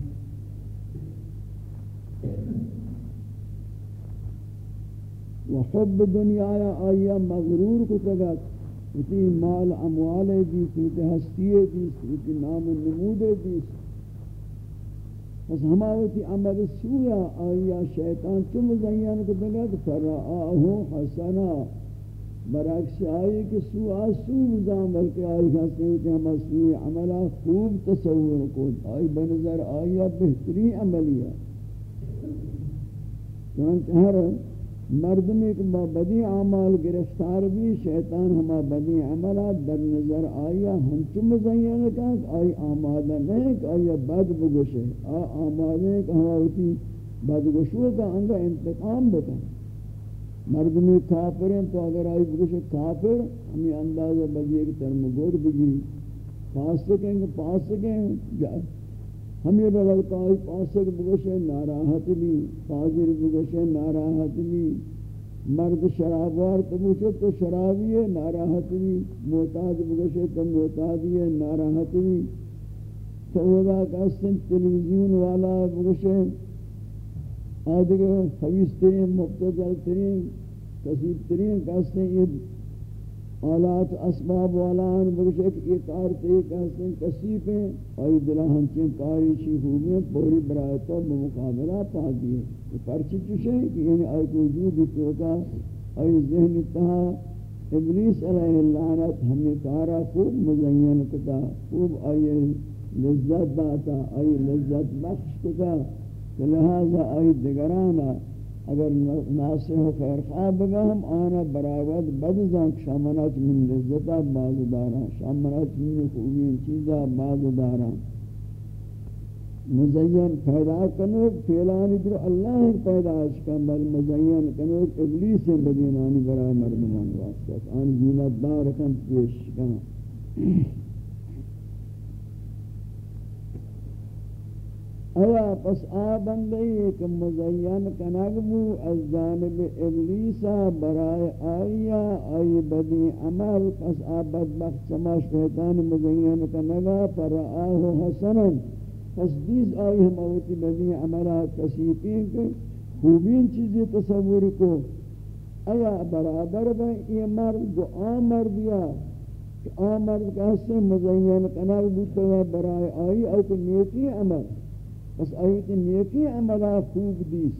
و حب دنیا آیا مغرور کو تقدر اسی مال اموال دی، سوت ہستی دی، سوت نام و نمود دی پس ہماوتی عمل سویا، آیا شیطان چو مزین کو دگت کہ فرآہو حسنا. برعکس آئی کہ سو آسو مزان بلکہ آئی حسنے ہوتے ہم سوی عملہ خوب تصور کو آئی بنظر آیا بہتری عملیہ چونکہ ہر مردم ایک با بدی عمال گرفتار بھی، شیطان ہما بدی عملات در نظر آیا ہم چم زین کہا کہ آئی آمادہ نہیں کہ آیا بد بگوشے۔ آ آمادہ نہیں کہ ہما ہوتی بد گوشو کا انگا انتقام بکن مردمی کافر ہیں تو اگر آئی بگوشے کافر، ہمیں اندازہ بدی ایک ترم گور بگیری پاس سکیں گے، پاس سکیں جائے ہمیں بلکہ آئی پاسک بگوشے ناراحت بھی فاضر بگوشے ناراحت بھی مرد شرابوار تو بگوشے تو شرابی ہے، ناراحت بھی موتاد بگوشے تو موتادی ہے، ناراحت بھی سودا کا سن تلویزیون والا بگوشے آدھگے حویس ترین، مبتدل ترین، کسیب ترین کہتے ہیں یہ آلات اسباب والان بگش ایک یہ کار تے کہتے ہیں کسیف ہیں اور دلہ ہمچین کاری شی خوبی پوری برائے تو بمقابلہ پا دیئے یہ پرچی چوشے ہیں کہ یعنی آئی کو وجود توکا آئی ذہن اتہا ابلیس علیہ اللعنت ہمیں کارا خوب مزین کتا، خوب آئی لذت داتا، آئی لذت بخش کتا لہذا آئی دگرانا اگر ناصح و خیر خواب بگا ہم آنا براود بد زنک شامنات من لذتا باز دارا شامنات من خوبین چیزا باز دارا مزین پیدا کنوک فیلانی در اللہ پیدا اشکا بل مزین کنوک ابلیس بدینانی برای مردمان واسطت آن زینت دار کن پیش کن. ایا پس آبندی ایک مزین کنگمو از جانب ابلیسا برای آیا آئی بدی عمل، پس آبد بخت سما شیطان مزین کنگا پر آہو حسنا. پس دیز آئی ہم اوتی بدی عملہ کسیتیں کہ خوبین چیزی تصور کو. ایا برابر با یہ مرد جو آم مردیا کہ آم مرد کہتے مزین کنگ بودتا برای آئی او کہ نیتی عمل. بس آیت نیکی عملہ خوب دیس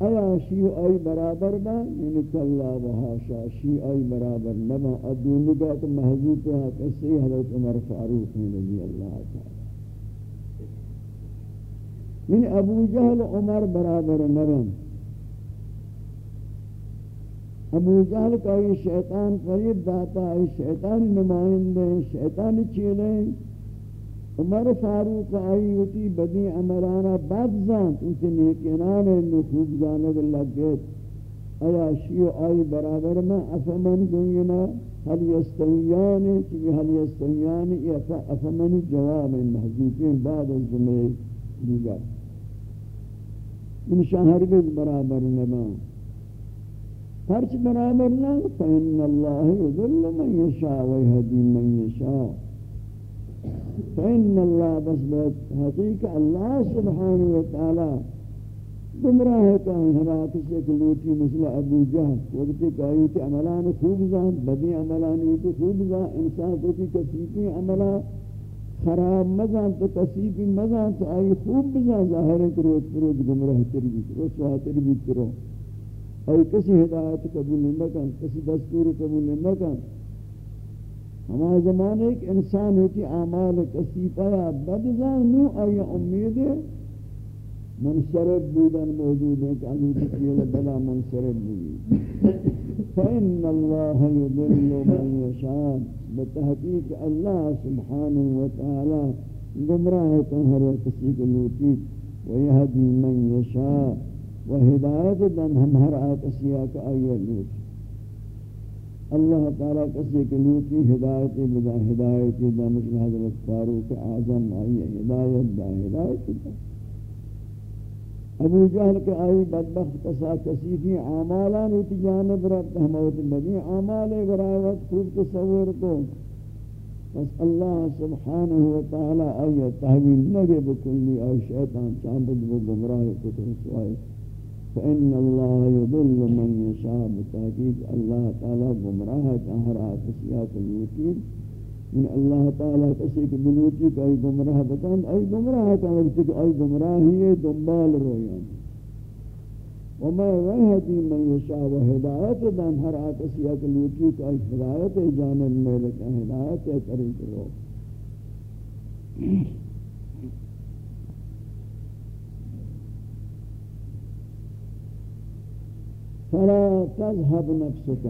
ایا شیع ای برابر با؟ یعنی کلا و حاشا شیع ای برابر نبا ادون کا تو محضوب ہے کسی حضرت عمر فاروق رضی اللہ تعالی یعنی ابو جہل عمر برابر نبا ابو جہل کا یہ شیطان قریب داتا ہے شیطان نمائندے، شیطان چیلے عمر فاروق آئی ہوتی، بدی عمرانا بد زانت انتے نیکنان نخوب زانت لگت ایا شیو آئی برابر میں افمن دنگنا حل یستویانی چکی حل یستویانی افمن جواب محضوبین بعد الزمرے دیگر. انشاء ہرگز برابر نبا پرچ برابر نہ فإن اللہ یذل من یشاء ویہدی من یشاء. فإن الله بس حقیقہ اللہ سبحانہ وتعالی گمراہ کا ہلاک سے کلوٹی مثل ابو جہل وقت کہ عملان خوب زان، بدی عملان ایت خوب زان، انسان کو کی کسی عملہ خراب مزان تو کسی مزان تو آئی خوب بزان ظاہر ہے کہ روز روز گمراہ تربیت روز سواہ تربیت کرو۔ اور کسی ہدایت قبول نہ کن کسی دستور قبول نہ کن ہمارے زمانے ایک انسان ہوتی اعمال کسی پایا بدزان نو، آیا امید منصرف بودن موجود ہے کہ اگر تکیل بلا منصرف بودی۔ فإن الله يضل من يشاء۔ بتحقیق اللہ سبحانہ وتعالی گمراہ ہر کسی کو لوٹی۔ ويهدي من يشاء۔ وهدایت دن ہم ہر آکسیا کا آئیے لوٹی۔ اللہ تعالیٰ کسی کے لوٹی ہدایت بدا ہدایت دا مثل حضرت فاروق اعظم آئی ہدایت دا ہدایت دا ابو جہل کے آئی بدبخت کسا کسی کی عامالا نیتی جانب رب ہموت بدی عامال غرائوت خوب تصور کو۔ بس اللہ سبحانہ وتعالی آئی تحویل نگے بکلی آئی، شیطان چاندد و گمراہ کتر سوائی فإن الله يضل من يشاء بتحقيق الله تعالى گمراہ ہر آفسیات الوتید من اللہ تعالی کسی کی بلوٹی کا بتان ای گمراہ کا وقت کہ گمراہی دنبال رویان. وما وحدی من یشاء و ہدایت دان. ہر آفسیات الوتید کا ای ہدایت جانب ملک ہدایت طریق فلا تذهب نفسك.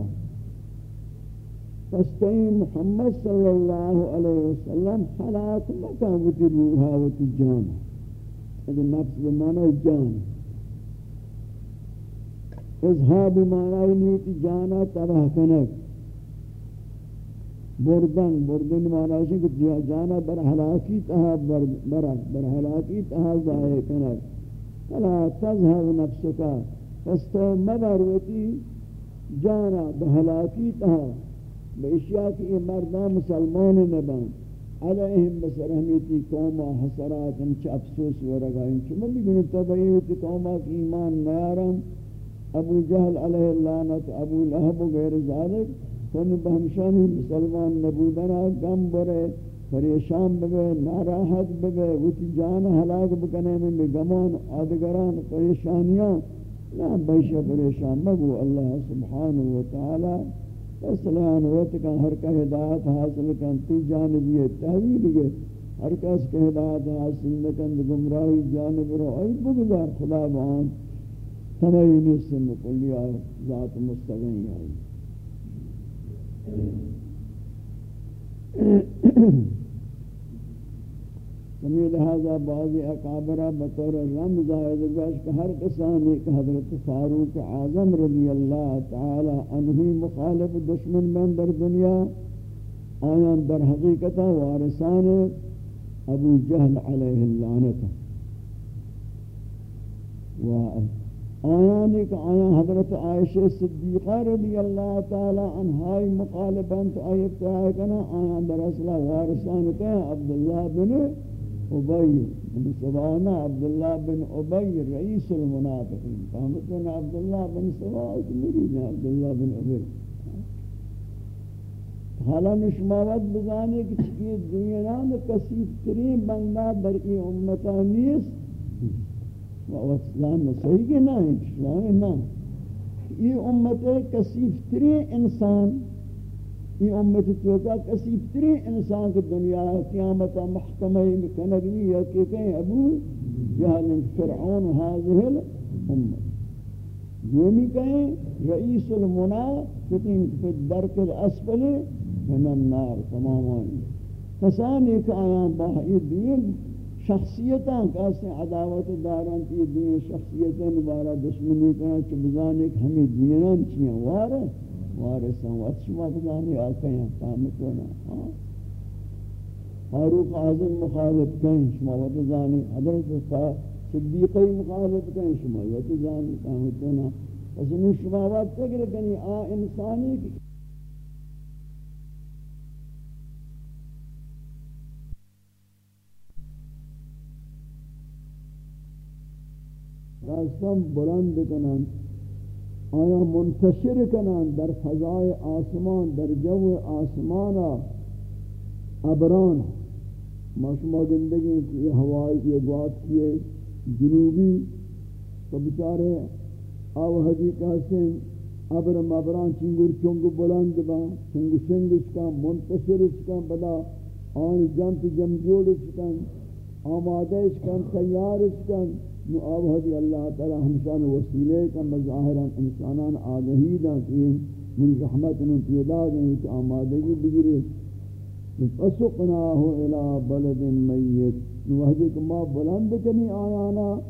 فاستعين محمد صلى الله عليه وسلم حلاك مكان وتروها وتجانا هذا النفس بمعنى الجان اذهاب بمعنى نيت جانا تبه کنک بردن بردن معنی ہے کہ جانا بر ہلاکی تہا بر بر ہلاکی تہا ظاہر کنک فلا تذهب نفسك فستو مبروتی جانا بہلاکی تہا باشیاء کی یہ مردان مسلمان نبان علیہم بسرحمیتی قوما حسرات انچ افسوس ورگا انچ ملی گنی تبعیوتی قوما کی ایمان نیارم ابو جہل علیہ اللعنت، ابو لہب و غیر ذالک فن بہمشانی مسلمان نبودنا گم برے پریشان بگئے ناراحت بگئے وچ جان ہلاک بکنے میں گمان آدگران پریشانیاں نہ بیشہ پریشان مگو اللہ سبحانہ وتعالی اسلام وقت کا ہر کا ہدایت حاصل کن جانب یہ تحویل گئے. ہر کس کے ہدایت حاصل کن گمراہی جانب رو ای بگذار خدا بہان تمہیں نیسن کلی آئے، ذات مستغنی آئی سمی لہذا بعضی اقابرہ بطور رمز آئے گوش کہ ہر کسان ایک حضرت فاروق اعظم رضی اللہ تعالی عنہی مخالف دشمن من در دنیا آیان در حقیقتا وارثان ابو جہل علیہ اللعنت. و آیان ایک آیان حضرت عائشہ صدیقہ رضی اللہ تعالی عنہائی مخالفان تو آیت کنا آیان در اصلہ وارثان کا عبداللہ بن ابی بن سبانا عبداللہ بن ابی رئیس المنافقین۔ فهمتنا عبداللہ بن سبانا مرید عبداللہ بن ابی۔ حالا نشماوت بزانے کہ چکی دنیا نام کسیف ترین بندہ در ای امتا نیست۔ اسلام صحیح کہ نہ اسلام نہ۔ یہ امت کثیف ترین انسان یہ امت چوکا کثیف ترین انسان کی دنیا قیامت محکمہ مکنگنی یا کہ کہیں ابو جہل فرعون هذه الامت دومی یعنی کہیں رئیس المنا المنافقین فی الدرک الاسفل من النار تماما کسان ایک آیان باہی دین شخصیتاں کاسے عداوت داران تی دین شخصیتاں بارا دشمنی کہاں چھ بزانے کہ ہمیں دینان چیئے وارے وارے سنوات شما بزانے آکے ہیں فاہمتونا ہاں؟ فاروق اعظم مخالف کہیں، شما بزانے حضرت صدیقی مخالف کہیں، شما بزانے فاہمتونا پس انہوں شما بات تکر کنی، آ انسانی کی۔ راستم بلند کنن۔ آیا منتشر کنن در فضای آسمان، در جو آسمان ابران، ما شما گندگی کہ یہ ہوائی یہ گوات کیے جنوبی. تو بچارے آو حدی کہاسیں ابر مبران چنگر چنگ بلند با، چنگ شنگش کا منتشرش کا بدا آن جنت جمجوڑش کا آمادش کا تیارش کا نو آب حدی اللہ تعالی ہمشان وسیلے کا مظاہران انسانان آگہی دا کہ من رحمت انہوں پیدا دیں کہ آمادگی بگرے۔ فسقناہ الى بلد میت۔ نو حدی کہ ما بلند کنی آیانا۔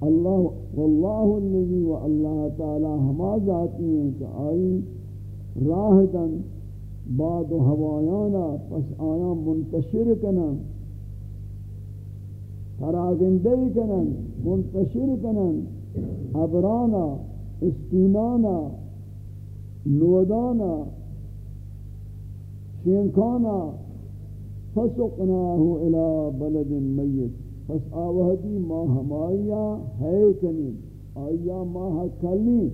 اللہ واللہ الذی و اللہ تعالی ہما ذاتی ہیں کہ آئی راہ دن بعد ہوایانا پس آیا منتشر کنن۔ پراگندے کنن، منتشر کنن ابرانا استینانا نودانا شینکانا فسقناہو الى بلد میت. پس آوہدی ما ہمایا ہے کنی آیا ما حکلی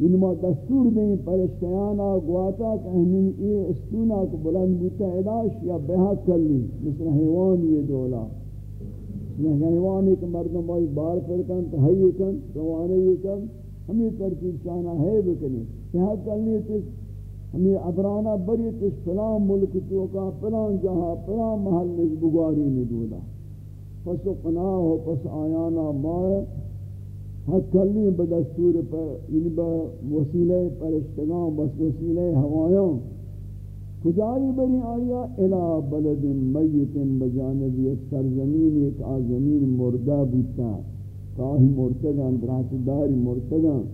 ان ما دستور دیں پرشتیانا گواتا کہ ہمیں یہ استونا کو بلند بوتا اداش یا بہت کلی، مثل حیوان یہ دولا. مثل حیوان ایک مردم بائی بار پر کن تحیی کن روانے یہ کن ہمیں ترکیب چانا ہے بکنی بہت کلی تس ہمیں ابرانا بری تس پلان ملک چوکا پلان جہاں پلان محل بگواری ندولا فسقناہ پس آیانا مائے حق کلی بدستور پر یعنی با وسیلہ پرشتگان بس وسیلہ ہوایاں کجاری بری آیا؟ الہ بلد میت بجانب یک سرزمین ایک آزمین مردہ بودتا کاہی مرتگان دراتداری مرتگان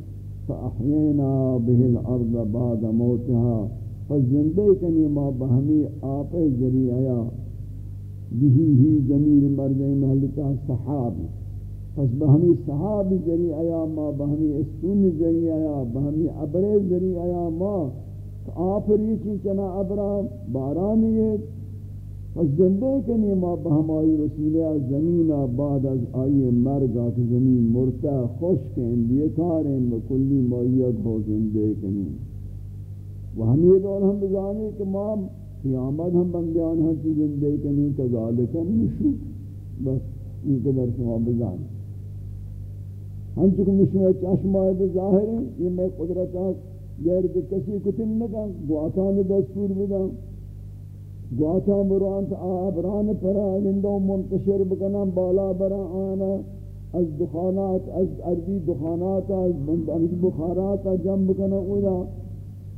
فاحینا به الارض بعد موتها. فزندے کنی ما بہمی آپ ذریعہ بہی ہی زمین مرد محلتا صحابی پس بہمی صحابی ذریع آیا ما بہمی استون ذریع آیا بہمی عبر ذریع آیا ما آفری چی چنا عبرہ بارانی ہے پس جندے کنی ما بہمائی وسیلہ زمین بعد از آئی مرگا کہ زمین مرتا خوشکیں بیکاریں بکلی مائیت ہو زندے کنی. و ہمی دول ہم بزانے کہ ما قیامت ہم بندیان ہم چی زندے کنی کذالکا نشو. بس یہ قدر شما بزانے ہم چکم مشمع چشمائے ظاہر ہیں، یہ میں قدرتا غیر کہ کسی کتن نکا گواتان دستور بدا گواتان بران تا آبران پرا گندو منتشر بکنم، بالا برا آنا۔ از دخانات، از اردی دخانات، از بخارات جمع بکنم اولا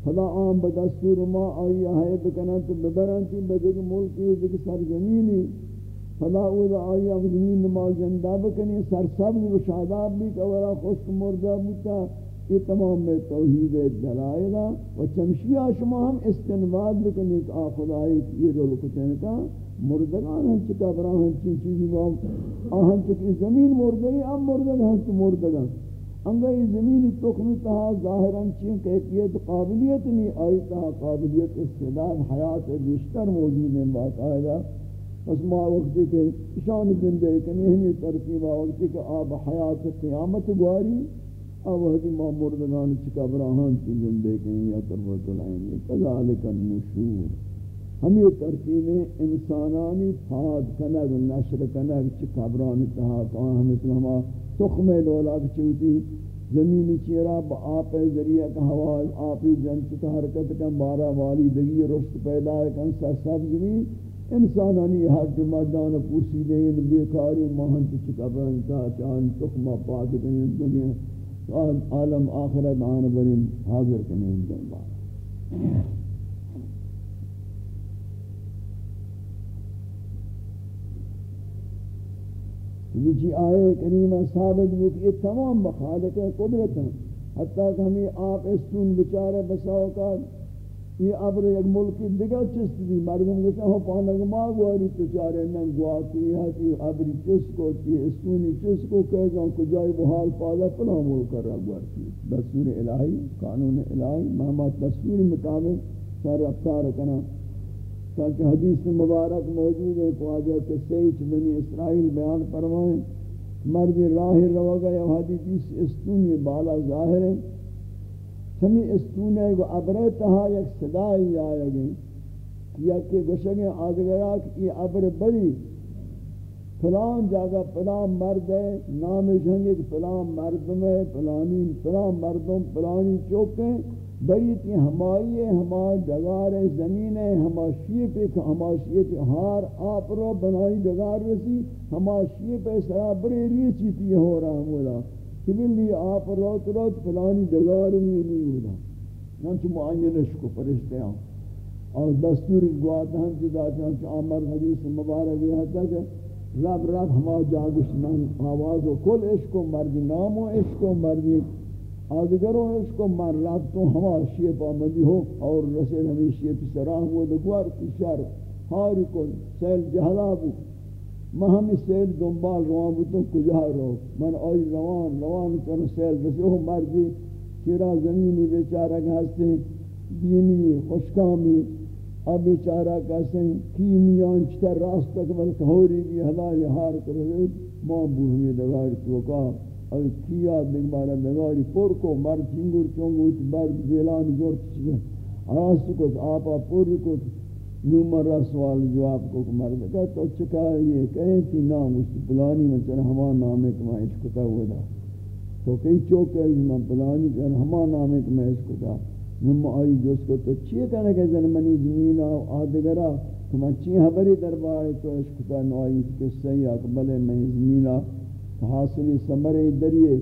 خدا آم بدستور ما آئی آئے بکنم تو ببرن تی بدک ملکی بدک سرزمینی۔ فلا اولا آیا زمین نماز زندہ بکنی سرسبز و شاداب بھی کورا خشک مردہ بوتا. یہ تمام میں توحید دلائلہ و چمشیہ شما ہم استنباد بکنی کہ آ خدای یہ رول کتن کا مردگان ہم چکا برا ہم چین چیزی با آہم چکی زمین مردگی اب مردگ ہم تو مردگان انگا یہ زمین تخمی تہا ظاہراً چین کیفیت قابلیت نہیں آئی تہا قابلیت استعداد، حیات بیشتر موجود ہیں باقاعدہ پس ما وقتی کہ شان زندے کنی ہمی ترتیبہ وقتی کہ آب حیات قیامت گواری اب حدی ما مردگان چکا براہان چی زندے کنی یا تربت العین کذالک النشور۔ ہمیں ترتیب انسانانی فاد کنگ، نشر کنگ چی قبران تہا، کہاں ہم اسلام تخم لولاک چوتی زمینی چیرا با آپ ذریعہ کا ہوا آپی جنت حرکت کن بارا والی دگی رشت پیدا کن سا سب زمین انسانانی حق مردان پوسی دین بیکاری مہن چی قبران تا چان تخم پاد کنین دنیا عالم آخرت آن برین حاضر کنین دنبار یہ آئے کریمہ ثابت ہو کہ یہ تمام بخالق قدرت ہیں حتیٰ کہ ہمیں آپ اس استون بچارے بساو کا یہ عبر ایک ملکی دیگر چست دی، مردم کہتا ہوں پانک ماں گواری تچارے نن گواتی ہے کہ عبری چست کو تی استونی چست کو کہتا ہوں، کجائی بحال پادا پلا مول کر رہا گوارتی۔ دستور الہی، قانون الہی، محمد دستور مطابق سر افطار کنا۔ تاکہ حدیث مبارک موجود ہے کہ آجا کہ سیچ بنی اسرائیل بیان فرمائیں۔ مرد راہ رو گیا حدیث استونی بالا ظاہر ہے۔ سمی استونے کو عبر تہا یک صدای آیا گئی۔ یا کہ گوشگیں آدھگرا کہ یہ عبر بری فلان جاگہ فلان مرد ہے، نام جھنگے کہ فلان مردم ہے فلانی، فلان مردم فلانی چوکیں۔ بری تی ہمائی ہما جگار زمین ہے، ہما شیپ ایک ہما شیپ ہار آپ رو بنائی جگار رسی۔ ہما شیپ سرا بری ریچی تی ہو رہا مولا۔ کہ بلی آپ روت روت فلانی جگار میں نہیں ہوتا نانچہ معینش کو پرشتے ہیں۔ اور دستور گوات ہم جدا چانچہ آمر حدیث مبارک یہ حد کہ رب رب ہما جاگش من آواز و کل عشق و مردی نام و عشق و مردی آدگروں اس کو مر رات تو ہوا شیپ آمدی ہو اور رسول ہمیں شیپ سراہ ہوا دکوار کی شر ہاری کن سیل جہلا بو میں ہمیں سیل دنبال روان بو کجا رو؟ من آئی روان روان کر سیل رسے ہو مردی چرا زمینی بیچارہ گھاستے دیمی خوشکامی. اب بیچارہ کہتے کیمیان چتر راستہ کبھل کھوری بھی ہدای ہار کرے ماں بو ہمیں دگار تو کہا اور کیا بگمارا نگاری پر کو. مر چنگر چونگو چی برد بیلان زور چکے آس کو آپا پر کت. کو نومر سوال جواب کو مرد کہا تو چکا یہ؟ کہیں کہ نام اس پلانی میں چنہ ہما نام ایک میں عشق کا ہوا دا تو کئی چوک ہے میں پلانی چنہ ہما نام ایک میں عشق کا نم آئی جو اس کو تو چیئے کہنے کہ زنمنی زمین آدگرہ تو میں چیئے حبری دربار تو عشق کا نوائی کس سے اقبل میں زمینہ حاصلی سمرے دریئے۔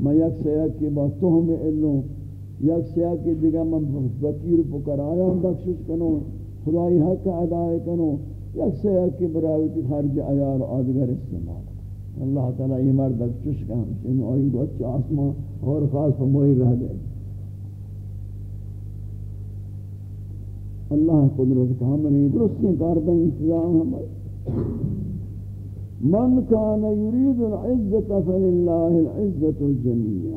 میں یک سیاک کی با توہم علوں یک سیاک کی دیگا من فقیر پکر آیا ہم بخشش کنوں۔ خدای حق ادائے کنوں یک سیاک کی براویتی خرج آیار آدگر استعمال. اللہ تعالیٰ یہ مرد بخشش کا ہم چنو آئی گو اچھا آسمان اور خاص ہموئی رہ دے اللہ قدرت کا ہم نہیں درستی کاربن انتظام ہمارے من كان يريد العزة فلله العزة الجميع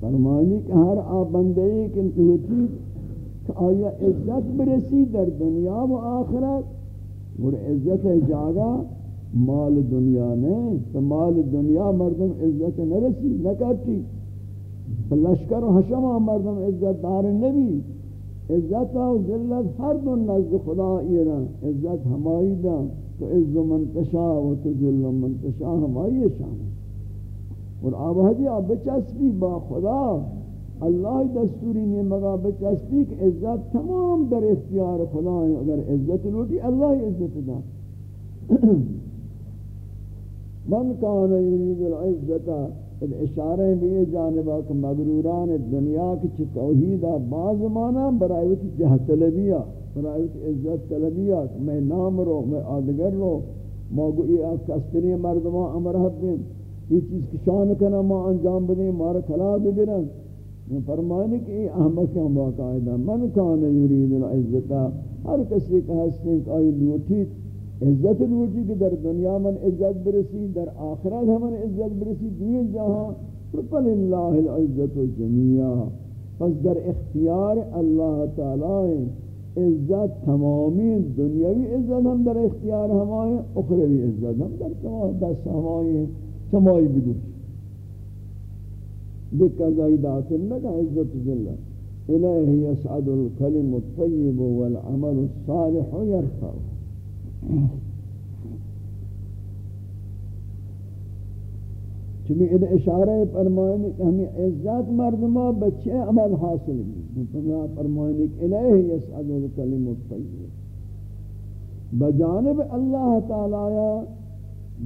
فرمانی کہ ہر آپ بندے کہ انتوتی کہ آیا عزت برسی در دنیا و آخرت؟ اور عزت جاگا، مال دنیا نہیں تو مال دنیا مردم عزت نرسی نکرتی لشکر و حشمہ مردم عزت دار نبی. عزت و ذلت ہر دو نزد خدا ایران عزت ہمائی دا، تو عز من تشا و تو ذل من تشا ہمائی شان. اور آبادی آپ بچسپی با خدا. اللہ دستوری نے مگا بچسپی کہ عزت تمام در اختیار خدا ہے، اگر عزت لوٹی، اللہ عزت دا (clears throat) من کان یرید العزت اشارہ بھی یہ جانبہ کہ مغروران دنیا کی چھ توحیدہ بعض مانا برایت جہ طلبیہ برایت عزت طلبیہ، میں نام رو، میں آدگر رو موگو یہ کستری مردمہ امرحب بین۔ یہ چیز کی شان کنا، ما انجام بدیں مارا کھلا بگرن میں فرمانے کہ یہ احمد کے ہم باقاعدہ من کان یرید العزتہ ہر کسی کا حسن کہ آئی لوٹیت عزت روچی کہ در دنیا من عزت برسی، در آخرت ہمن عزت برسی۔ دین جہاں فقل اللہ العزت جميعا پس در اختیار اللہ تعالی عزت تمامی دنیاوی عزت ہم در اختیار ہمائیں، اخروی عزت ہم در تمام دست ہمائیں۔ سمائی بدوش۔ دکا داخل نکا عزت ذلت إليه يسعد الكلم الطيب والعمل الصالح يرفع. چمی اد اشارہ فرمائنے کہ ہمیں عزت مردمہ بچے عمل حاصل بھی تمہیں فرمائنے کہ الہ یسعد الکلم الطیب بجانب اللہ تعالی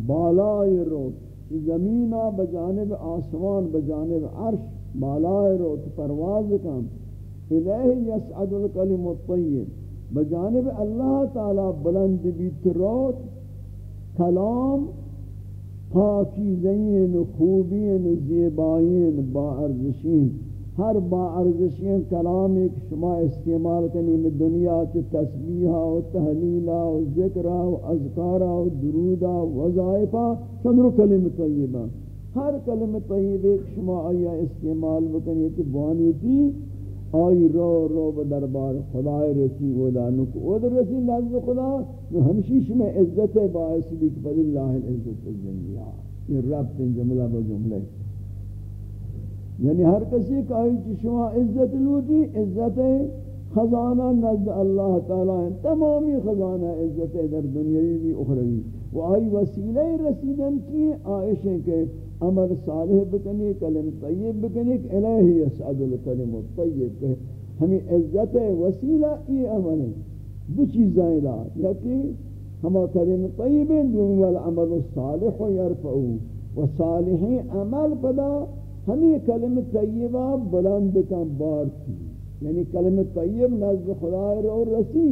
بالای روت زمینہ بجانب آسمان، بجانب عرش بالائے روت پرواز کم الہ یسعد القلم الطیب۔ بجانب اللہ تعالی بلند بیت روت، کلام پاکیزین و خوبین و زیبائین با ارزشین۔ ہر با ارزشین کلام ایک شما استعمال کنی میں دنیا کے تسبیحہ و تحلیلہ و ذکرہ و اذکارہ و درودہ و وظائفہ سنرو کلم طیبہ ہر کلم طیب ایک شما آیا استعمال بکنی تو بانی تھی آئی رو رو بدربار خدای رسی و ودانو کو ادھر رسی نزد خدا ہمشیش میں عزت باعث بھی کہ اللہ العزت الجنیہ یہ رب تن جملہ با جملہ یعنی ہر کسی کا آئی شما عزت لوٹی، عزت خزانہ نزد اللہ تعالی ہیں، تمامی خزانہ عزت در دنیاوی بھی اخروی۔ و آئی وسیلہ رسیدن کی آئیشیں کہ عمل صالح بکنی، کلم طیب بکنی، کہ الہی یسعد الکلم الطیب کہ ہمیں عزت وسیلہ ای عمل ہے دو چیزیں لا یکی ہما کلم طیب دون والعمل الصالح یرفعو۔ و صالحی عمل پدا ہمیں کلم طیبہ بلند کن بار تھی یعنی کلم طیب نزد خدا رو رسی.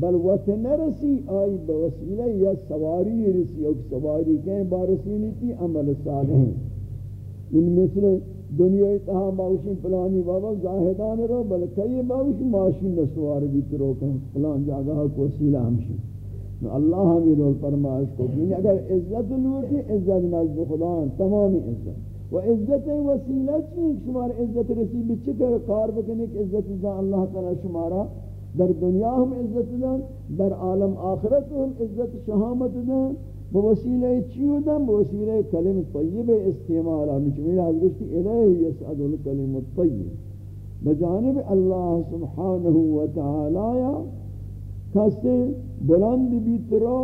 بل وقت نرسی آئی بوسیلہ یا سواری رسی. او سواری کہیں بارسینی تھی عمل صالح. ہیں ان مثل دنیا اتہا باوشی پلانی بابا زاہدان رو، بل کئی باوشی ماشین نسوار بھی ترو کن. پلان جاگہ کو وسیلہ ہمشی اللہ ہمیں رول فرمائش کو یعنی اگر عزت لوٹی، عزت نزد خدا تمامی عزت. و عزت وسیلہ چیز شمار عزت رسی بچکر کار بکنی کہ عزت دا اللہ تعالی شمارا در دنیا ہم عزت دن در عالم آخرت ہم عزت شہامت دن بوسیلہ چیو دن بوسیلہ کلم طیب استعمال. ہم نچمیل حضرت الہی یسعد الکلم الطیب. بجانب اللہ سبحانہ وتعالی کسے بلند بیترو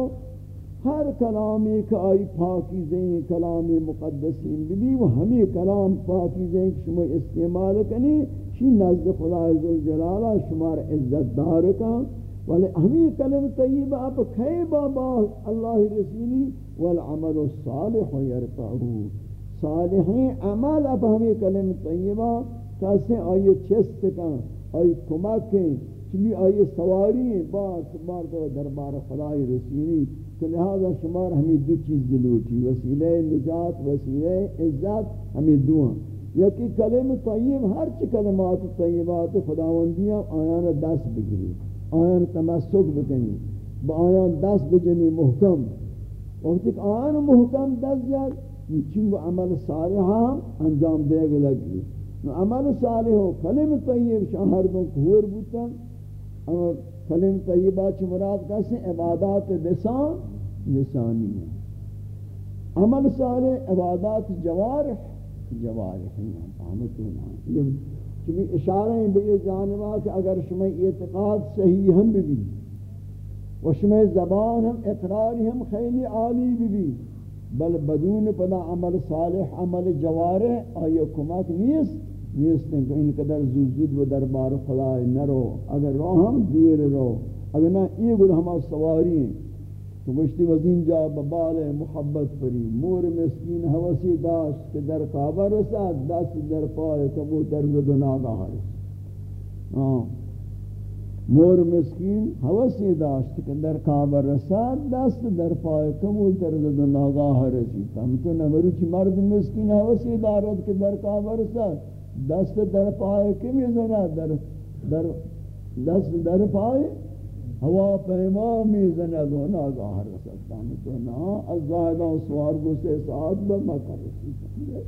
ہر کلامی کا آئی پاکیزیں کلامی مقدسین بھی و ہمیں کلام پاکیزیں شما استعمال کنی، چی نزد خدا عزوجلالہ شمار عزت دار کا۔ ولی ہمیں کلم طیب آپ کھے بابا اللہ رسولی، والعمل الصالح یرفعہو صالحین عمل آپ ہمیں کلم طیبہ کیسے آئیے چست کا آئی کمکیں چمی آئیے سواری بار بار تو دربار خدای رسولی تو لہذا شمار ہمیں دو چیز دلوٹی وسیلہ نجات، وسیلہ عزت، ہمیں دو ہیں۔ یکی کلم طیب، ہر چی کلمات طیبات خداوندیاں آیان دست بگری آیان تمسک بکنی، با آیان دست بجنی محکم۔ وقتی کہ آیان محکم دست جاد چنگو عمل صالحا انجام دے گے لگی عمل صالح ہو کلم طیب شاہر دوں کھور بوتا اما کلم طیبات چی مراد کسی عبادات لسان لسانی ہے عمل صالح، عبادات جوارح جوارح ہیں فامتو یہ چمی اشارہ ہیں بے جانبا کہ اگر شما اعتقاد صحیح ہم بھی، و شما زبان ہم اقراری ہم خیلی عالی بھی، بل بدون پدا عمل صالح، عمل جوارح، آیا کمک نیست۔ نیست کہ ان قدر زود و دربار خدای نرو. اگر رو ہم دیر رو، اگر نہ یہ گل ہم سواری ہیں تو مشتی وزین جا ببال محبت پری. مور مسکین حوثی داشت کہ در کعبہ رساد دست در پائے کبوتر زد و ناگاہ رساد مور مسکین حوثی داشت کہ در کعبہ رساد دست در پائے کبوتر زد و ناگاہ رسید. ہم تو نمروچی مرد مسکین حوثی دارد کہ در کعبہ رساد دست در پائے کمی زنا در در دست در پائے ہوا پیما میزند و ناگاہ رسدتان تو نا از زاہدان سوار گو سے ساتھ بمکہ رسیدان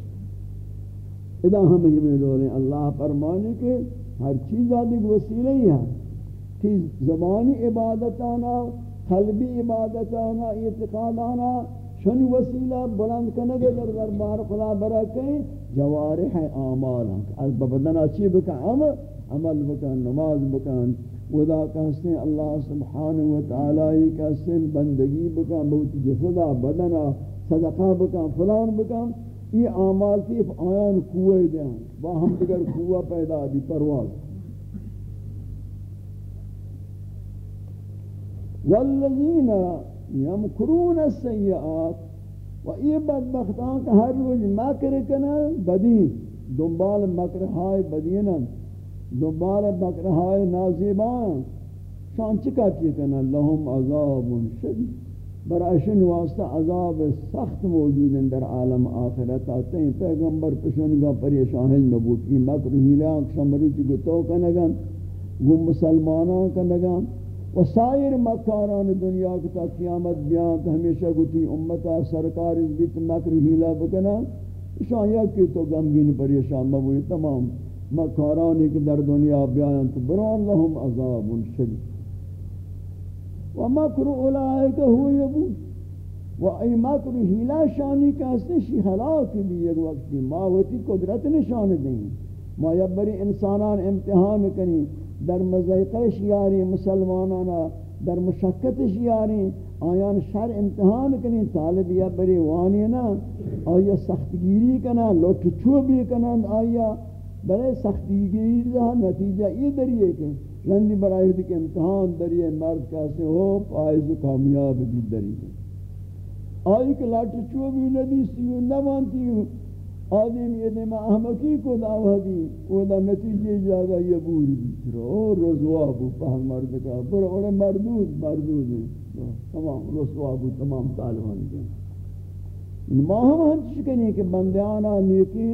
ادا ہم یہ میں لولیں اللہ فرمانے کے ہر چیز آدھی وسیلہ ہی ہے کہ زبانی عبادتانا، قلبی عبادتانا، اعتقادانا شنی وسیلہ بلند کنگے در دربار خدا برکیں جوارح اعمال از ببدن اچھی بکا عمل عمل بکن، نماز بکن۔ ودا کہتے ہیں اللہ سبحانہ وتعالی کہتے ہیں، بندگی بکن، بہت جسدہ بدنہ صدقہ بکن، فلان بکن۔ یہ اعمال تیف آیان قوہ دیں، با ہم دیگر قوہ پیدا دی، پرواز۔ والذین یمکرون السیئات و یہ بدبختان کا ہر روز مکر کنا بدین، دنبال مکرہائے بدینن دنبال مکرہائے نازیبان شان چکا چکنا لهم عذاب شدید۔ برایشن واسطہ عذاب سخت موجود ہیں در عالم آخرت۔ آتے ہیں پیغمبر پشنگا پریشان ہے مبوکی مکر ہیلا شمرو چکو تو کنگن وہ مسلمانوں کنگن و سائر مکاران دنیا کتا قیامت بیان تو ہمیشہ گتی امتا سرکار اس بیت مکر ہیلا بکنا شان یک کی تو غمگین پریشان مبوئی تمام مکارانی کے در دنیا بیان تو بران لهم عذاب شدید. و مکر اولائک هو یبود و ای مکر ہیلا شانی کا ہستے شی ہلاک بھی ایک وقتی ماہوتی قدرت نشان دیں ما یبری انسانان امتحان کنی در مزیقہ شیاری مسلمانانا، در مشکت شیاری آیان شر امتحان کنی طالب یبری وانی نا، آیا سختگیری کنا، لوٹ چو بھی آیا بلے سختگیری رہا نتیجہ یہ دریئے کہ، رندی برای دی کہ امتحان دریئے، مرد کیسے ہو، پائز کامیاب بھی دریئے۔ آئی کہ لاٹھ چو بھی ندی سیو نمانتی آدم یہ دیم احمقی کو دعوہ دی وہ دا نتیجے جاگا یہ بوری. بھی رو رضوا بو پہن مرد کا برو اوڑے مردود مردود. ہیں تمام، رضوا بو تمام طالبان کے ماہم ہم چکنے کہ بندیانا نیکی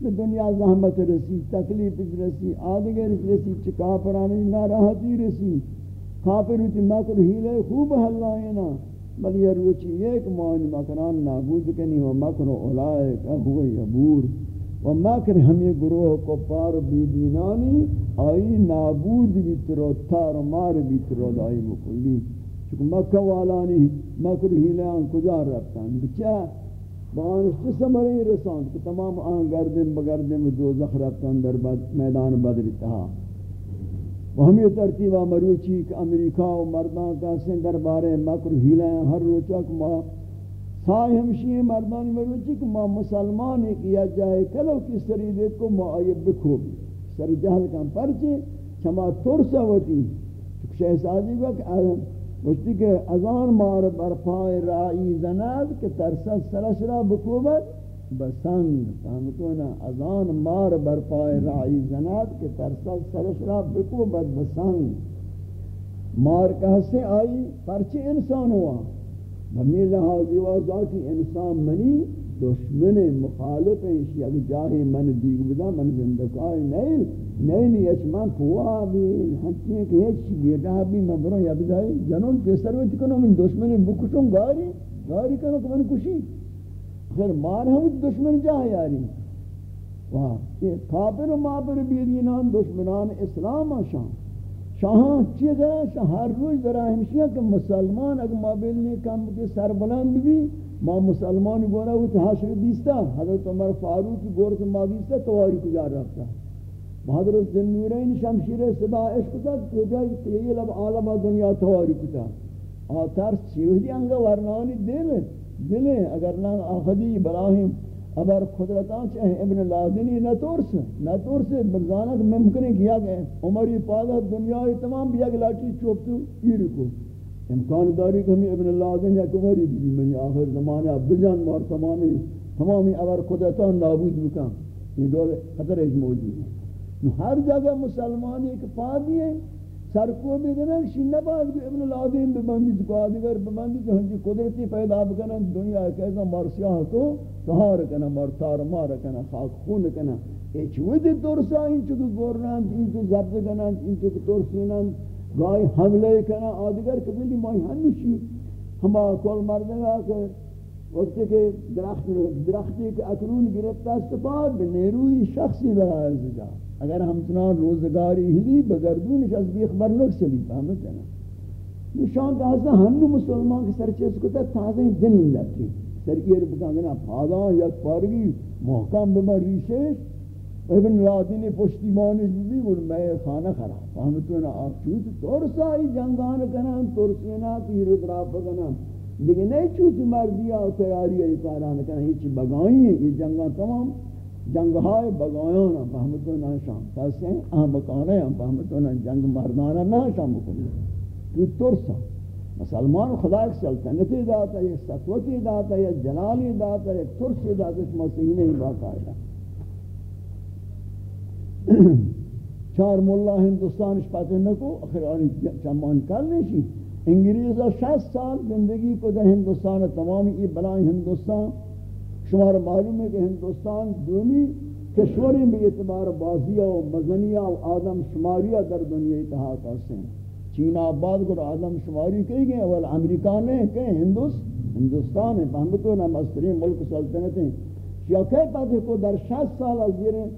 دنیا زحمت رسی تکلیف رسی آدگر رسی چکا پرانی ناراحتی رسی کافر ہوتی مکر ہیلے خوب حلائینا بل یہ روچی ایک معنی مکران نابود کنی و مکر اولائک اہو یبور. و مکر ہمیں گروہ کو پار بی دینانی آئی نابود بیترو تار مار بیترو دائی مکلی. چکہ مکہ والانی، مکر ہیلے آن کجا رفتن؟ بچہ، بانش چه سمری رساند؟ کہ تمام آن گردن بگردن دوزخ رفتن در میدان بدر تہا و ہم یہ ترتیبہ مروچی کہ امریکہ و مردان کا سن در بارے مکر ہیلیں ہر روچا کہ ما سائی ہمشی مردان مروچی کہ ما مسلمان ایک یا جائے کلو کی سری دیکھ کو ما آئیب بکھو بھی سر جہل کم پرچے چما ترسا ہوتی شہزادی کو کہ مشتی کہ ازان مار برپائے رائی زناد کہ ترسا ترسد سرشرا بکوبت بسنگ فهمتونا ازان مار برپائے رائی زناد کہ ترسد سرشرا بکوبت بسنگ. مار کہسے آئی پرچے انسان ہوا ہمیں لحاظی وازا کی انسان منی، دشمن مخالف ہیں اگر جاہی من دیگ بدا من زندگاہ نہیں نہیں نہیں من پوا بھی ہنچی ہیں کہ ہیچ بیٹا بھی مبرو یا بدائی جنون کسر وچ کنو من دشمن بکشوں گاری گاری کنو کہ من کشی. پھر مار ہم دشمن جاہ یاری؟ واہ، یہ کافر و مابر بیدینان، دشمنان اسلام آشان شاہاں چیز ہے؟ شاہ ہر روز ذرا ہمشیہ کہ مسلمان اگر مابل نے کم کے سر بلند بھی، ما مسلمان گورا وہ حشر دیستا۔ حضرت عمر فاروق گور سے ما دیستا، تواری کجا رکھتا۔ حضرت ذنورین شمشیر صدا عشق تا کجا یہ لب عالم دنیا تواری کتا۔ آتر چیوہدی انگا ورنانی دل دل اگر نہ آخدی ابراہیم اگر خدرتان چاہے ابن لازنی نہ تورس نہ تورس برزانت ممکن کیا گئے عمری پادا دنیا تمام بھی اگر لاٹی چوپتو یہ رکو۔ امکان داری کہ ہمیں ابن اللہ عزیز یا کماری بھی منی آخر زمانے بجان مار تمامی تمامی اگر قدرتان نابود بکن۔ یہ دول خطر ایک موجود ہے۔ ہر جگہ مسلمانی ایک پادی ہے سرکو بھی دنن شی نباز بھی ابن العظیم ببندی دکو آدگر ببندی کہ ہنجی قدرتی پیدا بکنن دنیا ایک ایسا مار کو تہار کنا مار تار مار کنا، خاک خون کنا۔ ایچ ودی دورسا انچو گورنان انچو زبد کنن انچو دورسینن گاہی حملے کنا، آدگر کبھی مائی ہنوشی۔ ہما کول مردگا کہ وقت کہ درخت درختی کہ اکنون گرفتا استفاد نیروی شخصی برای زجا اگر ہم چنان روزگاری ہلی بگردونش از بیخ بر نکسلی. فهمت ہے نا نشان تازہ ہنو مسلمان کے سرچیز کو تا تازہ دنین لگتی سر ایر بکان گنا پادا یک پارگی، محکم بما ریشش. ابن رادینی پشتیمانی بھی بول میں خانہ خراب. فهمتونا آچوت ترسائی جنگان کنن ترسینا تیر اطراف کنن لیکن نہیں چوت مردی آو تیاری ای کاران کنن ہیچ بگائی ہیں یہ جنگان تمام جنگهای بگایان هم فهمتونا شام کسی ہیں اہم بکانے ہیں فهمتونا جنگ مردانا نہ شام بکنی تو ترسا مسلمان خدا ایک سلطنتی داتا ہے ایک سطوتی داتا ہے ایک جلالی داتا ہے ایک ترسی داتا ہے اس مسیح نہیں باقاعدہ (clears throat) چار مولا ہندوستانش پاتے نکو. اخر آنی چمان کر نیشی انگریزا شست سال زندگی کو در ہندوستان تمامی ای بلائیں ہندوستان. شمار معلوم ہے کہ ہندوستان دومی کشوری بھی اعتبار بازیہ و مزنیہ و آدم شماریہ در دنیا اتحاد آسے ہیں چین آباد کو آدم شماری کہی گئے، اول امریکہ نے کہیں ہندوس ہندوستان ہے فہمتو نا مسترین ملک سلطنتیں یا کہے پاتے کو در شست سال از زیریں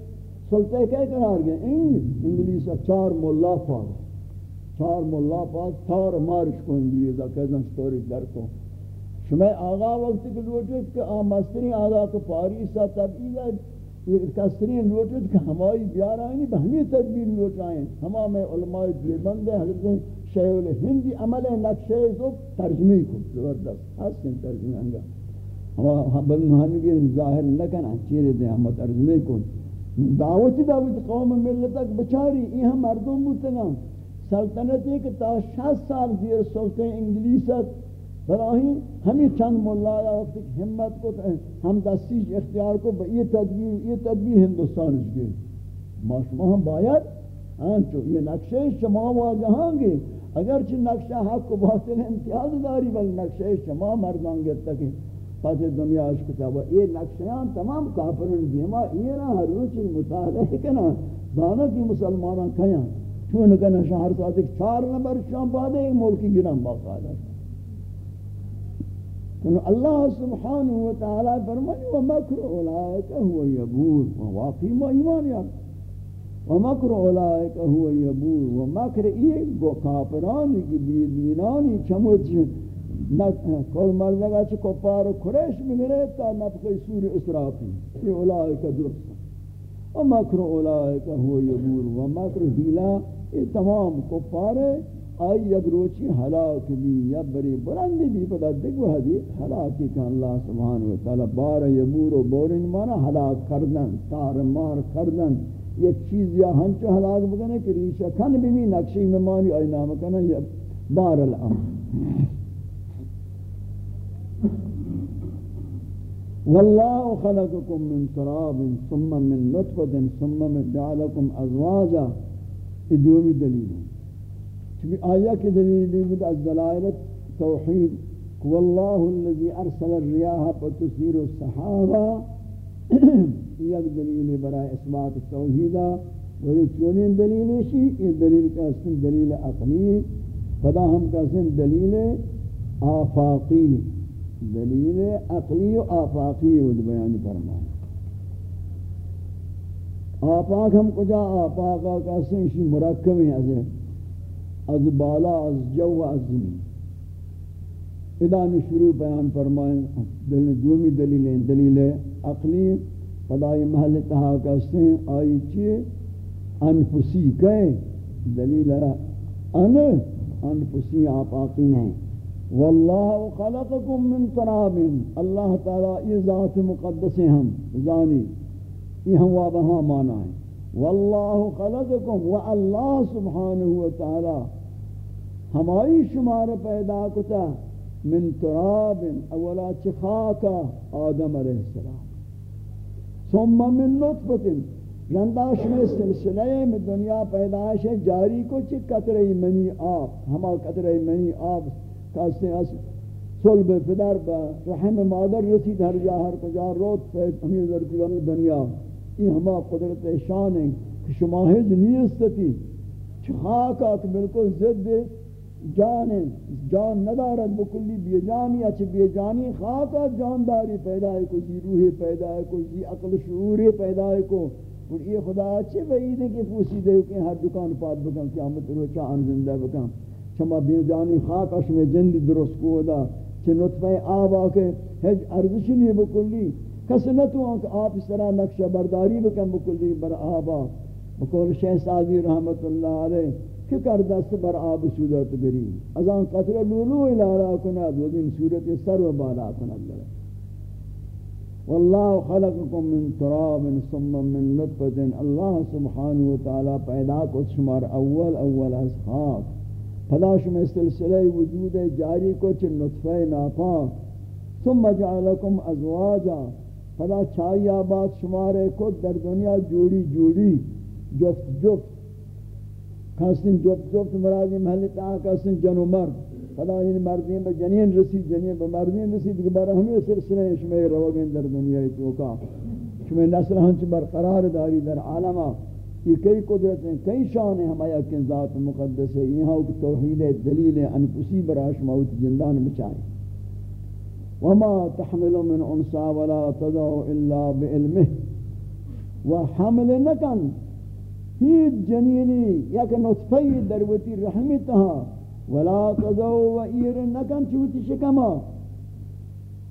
سلطے کہے قرار گئے؟ انگلیس چار مولا پاس چار مولا پاس چار مارش کو انگلیسا کہتا سٹوری در کو شما آغا وقت کے لوٹت کہ آمسترین آغا کو پاریسا تبعیدہ یہ کسرین لوٹت کہ ہمائی بیار آئینی بہمی تدبیر لوٹ آئین ہما میں علماء دیبند حضرت شیع الہندی عمل نقشہ زو ترجمی کو زبردست حسن ترجمی انگا ہما بلنہانگی ظاہر نکن چیرے دیں ہما ترجمی کو دعوت دعوت قوم ملتک بچاری یہ ہم مردم بودتگا سلطنت ہے کہ تا شاست سال زیر سلطن انگلیست براہی ہمیں چند مولایا وقت کی حمد کو ہم دستیش اختیار کو یہ تدبیر یہ تدبیر ہندوستان اس گئے ما شما ہم باید ہنچو یہ نقشہ شما واجہاں گے. اگرچہ نقشہ حق کو باطل امتیاز داری بل نقشہ شما مردان گرتا کہ پس دنیا اس کتاب یہ نقشیان تمام کافرن دیما، یہ نہ ہر روز مطالعہ کنا. دانا کی مسلمانان کھیاں چون کنا شہر کو ساتھ چار نمبر شام بعد ایک ملکی گرام باقاعدہ تو اللہ سبحانہ و تعالی فرمائے و مکر اولئک هو یبور و واقعی ما ایمان یاد و مکر اولئک هو یبور و مکر یہ گو کافرانی کی بیدینانی چموت کل مردگا چھ کپار کریش بگرے تا نفق سور اسرافی۔ یہ اولائک درست۔ و مکر اولائک ہوا یبور و مکر حیلہ یہ تمام کپار آئی یک روچی حلاک بھی یا بری برندی بھی پتا دکھو حدی حلاکی کہ اللہ سبحانہ وتعالی بار یبور و بورن مانا حلاک کردن، تار مار کردن یک چیز یا ہنچو حلاک بگنے کہ ریشہ کن بھی نقشی ممانی آئی نام کنا یا بار الامر۔ والله خلقكم من تراب ثم من نطفة ثم من جعلكم أزواجا ادومی دلیل. چونکہ آیا کی دلیل دی بود از دلائل توحید والله الذي ارسل الرياح فتثير السحابا (clears throat) یک دلیل برای اثبات توحیدا ولی چونین دلیل شی یہ دلیل کا اسم دلیل عقلی. فدا ہم کا اسم دلیل آفاقی. دلیل عقلی و آفاقی ود بیان فرمائے آفاق ہم کجا آفاقا کہتے ہیں مرکب ہیں از از بالا، از جو از زمین ادان شروع بیان فرمائیں، دل دومی دلیلیں دلیل عقلی پدائی محل تہا کہتے ہیں، آئی چیئے؟ انفسی کہیں۔ دلیل ان، انفسی آفاقی نہیں۔ واللہ خلقکم من تراب اللہ تعالی یہ ذات مقدس ہم، زانی۔ یہ ہم وابہا مانا ہے۔ واللہ خلقکم و اللہ سبحانہ وتعالی ہماری شمار پیدا کتا من تراب اولا چخاکا آدم علیہ السلام۔ ثم من نطفت رنداش میں سلسلے میں دنیا پیدائش جاری کو چھ قطرہ منی آب، ہما قطرہ منی آب کاستے اس صلب پدر با رحم مادر رسید ہر جا، ہر کجا، روت پید ہمیں ذرکی دنیا۔ یہ ہما قدرت شان ہے کہ شما ہج نیستی چھاکا کہ بالکل زد جان جان ندارد بکلی بی جانی اچھ بی جانی خاکا جانداری پیدا ہے کو جی روح پیدا ہے کو جی عقل شعور پیدا ہے کو۔ اور یہ خدا اچھے بعید ہے کہ پوسی دے کہ ہر دکان پات بکن، قیامت روچا آن زندہ بکن۔ شما بے جانی خاک اشم جند درست کو دا۔ چھ نطفہ آب آکے ہج ارزش نہیں بکلی۔ کس نتو کہ آپ اس طرح نقشہ برداری بکن بکلی بر آبا. بکل شیخ سعدی رحمت اللہ علیہ، کہ کر دست بر آب صورت گری از آن قطر لولو الارا کند و دین صورت سر و بالا کند لگا واللہ خلقکم من تراب ثم من نطفت اللہ سبحانہ وتعالی پیدا کو شمار اول اول از خاک. پدا شما سلسلہ وجود جاری کو چھ نطفہ ناپاک. ثم جعلکم ازواجا. پدا چاہی آباد شمارے کو در دنیا جوڑی جوڑی، جفت جفت. کاسن جفت جفت مرادی محلی تاہا کاسن جن و مرد. پدا این یعنی مردین با جنین رسید، جنین با مردین رسید. کہ بارا ہمیں سلسلے شمع روگین در دنیا توکا. شمع نسل ہنچ برقرار داری در عالمہ یہ کئی قدرت ہیں، کئی شان ہیں، ہمایا کن ذات مقدس ہے یہاں توحید دلیل انفسی براش موت جندان بچائیں وما تحمل من انسا ولا تدعو الا بعلمه. وحمل نکن. هیچ جنینی یک نطفه دروتی رحمی تها ولا تدعو و ایر نکن چوتی شکما.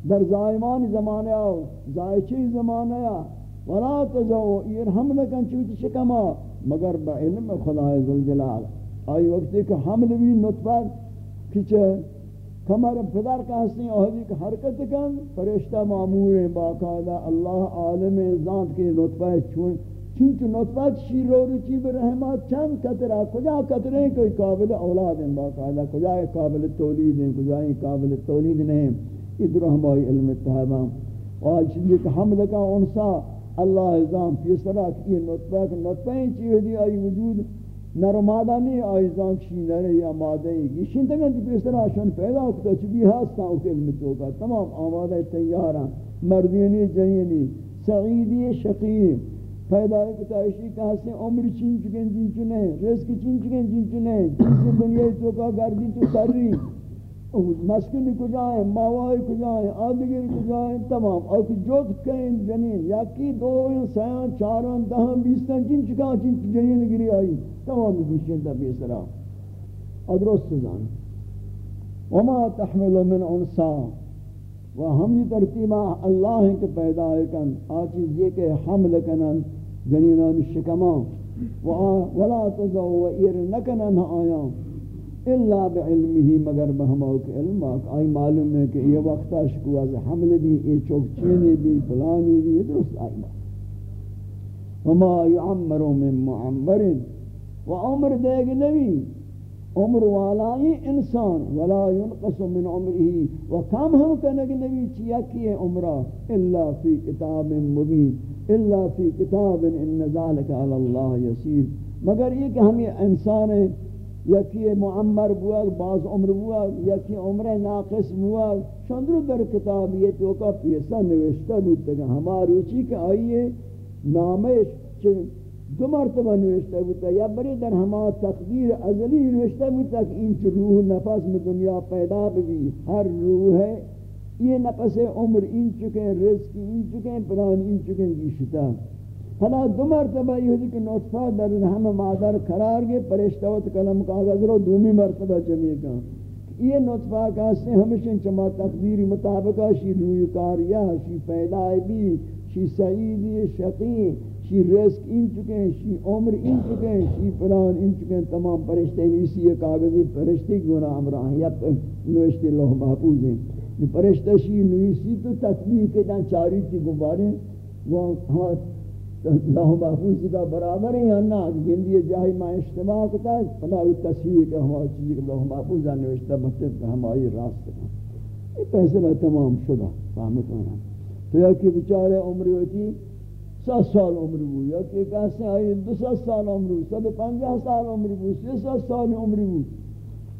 در زائمان زمانه آو زائچی زمانه آو ولا تدعو ایر هم نکن چوتی شکما. مگر با علم خدای ذوالجلال. آئی وقتی کہ حمل بھی نطفہ کچھ کمر پدر کا حسنی اہدی کا حرکت کن، فرشتہ معمور ہیں، باقاعدہ اللہ عالم ذات کے نطفہ چھوئیں۔ چونچ نطفہ شیر و رچی برحمات چند قطرہ، کجا قطرے کوئی قابل اولاد ہیں، باقاعدہ کجا قابل تولید ہیں، کجا قابل تولید نہیں ادھر ہمائی علم اتحابہ آج چیزی کہ حمد کا انسا، اللہ ازام پیسرہ، کہ یہ نطفہ، کہ نطفہ ہیں چیزی آئی وجود۔ نر مادہ نہیں آئیزان کشی نرے یا مادہ ہی یہ شین گا کہ اس طرح آشان پیدا ہوتا چی ہاستا ہوں علم توقع تمام آمادہ تیارا مردینی جنینی سعیدی شقی پیدا ہے کہ کہا سے عمر چین چکن جن چنے رزق چین چکن جن چنے جن سے دنیا توقع گردی تو سر رہی مسکنی کجائیں ماوائی کجائیں آدگر کجائیں تمام۔ اور کہ جو کہیں جنین، یا کی دو سیان چاران دہاں بیستان جن چکا، جن جنین گری آئی۔ تمام دیشن تا بیسرا ادرست زان وما تحمل من انسا۔ و ہم یہ ترتیبہ اللہ ہیں کہ پیدا ہے کن۔ آچیز یہ کہ حمل کنن جنینان شکما ولا تزو و ایر نکنن آیاں۔ الا بعلمه، مگر بہمو کے علم آئی معلوم ہے کہ یہ وقت اشکو از حمل بھی، یہ چوکچینی بھی فلانی بھی درست آئی وما يعمر من معمر۔ و عمر دیگ نبی، عمر والائی انسان، ولا ينقص من عمره۔ و کم ہم کنگ نبی چیا کیے عمرہ؟ الا فی کتاب مبین۔ الا فی کتاب، ان ذالک علی اللہ یسیر۔ مگر یہ کہ ہم یہ انسان ہیں یکی معمر بوا بعض عمر بوا یکی عمر ناقص بوا چندر در کتاب یہ تو کا پیسہ نوشتہ بود تگا ہمارو چی کہ آئیے نامش دو مرتبہ نوشتہ بودتا یا بری در ہما تقدیر ازلی نوشتہ بودتا کہ انچ روح نفس میں دنیا پیدا بھی ہر روح ہے یہ نفس عمر ان چکے رزق ان چکے پران ان چکے گیشتا حالا دو مرتبہ یہ کہ نطفہ در رحم مادر قرار گئے پرشتوت کلم کاغذ رو دومی مرتبہ جمعی کا یہ نطفہ کا سے ہمیشہ چما تقدیری مطابقہ شی روی کاریا شی پیدای بھی شی سعیدی شقی، شی رزق ان چکے شی عمر ان چکے شی فلان ان چکے تمام پرشتے اسی کاغذی پرشتے گونا امراہ یا نوشتے لوح محفوظ ہیں پرشتہ شی نویسی تو تطبیق کے دن چاری تھی گبارے وہ اللہ محفوظ کا برابر ہیں یا نا گندی جاہی ما اجتماع کتا ہے فلا فلاوی تصویر کہ ہماری چیزی کہ اللہ محفوظ ہے نوشتہ مطلب کہ ہماری راست کا یہ فیصلہ تمام شدہ فہمت ہونا تو یا کہ بچارے عمری ہوتی ست سال عمر بو یا کہ کہتے ہیں آئی، دو ست سال عمر بو سب پنجہ سال عمر بو سی ست سال عمر بو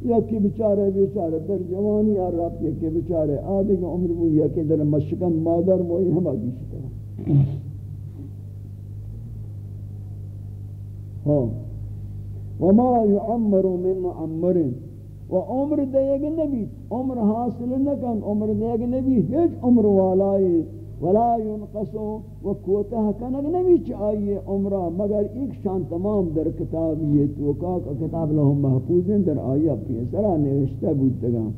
یا کہ بچارے بیچارے در جوانی یا رب یا کہ بچارے آدھے کا عمر بو یا کہ در مشکن مادر موئی ہم آگی شکر ہاں وما يعمر من معمر. و عمر دیگ نبی. عمر حاصل نکن. عمر دیگ نبی. ہیچ عمر والائی ولا ينقص. و کوتہ کنگ نبی چاہیے عمرہ. مگر ایک شان تمام در کتاب یہ کتابیت وکاک کتاب لهم محفوظ ہیں. در آیا پیسرہ نوشتہ بودتگا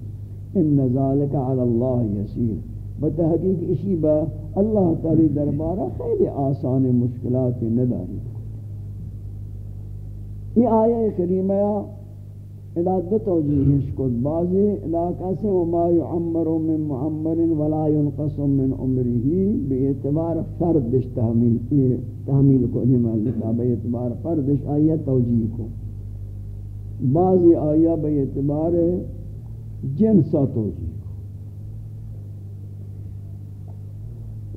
ان ذالک علی اللہ یسیر. بتحقیق اسی با اللہ تعالی دربارہ خیلی آسان مشکلات نداری. یہ آیہ کریمہ ادا علاقہ توجیہش کد بعضی علاقہ سے وما يعمر من معمر ولا ينقص من عمره باعتبار فردش تحمیل تحمیل کو نہیں مالکہ باعتبار فردش آیہ توجیہ کو۔ بعضی آیہ باعتبار جنسا توجیہ کو۔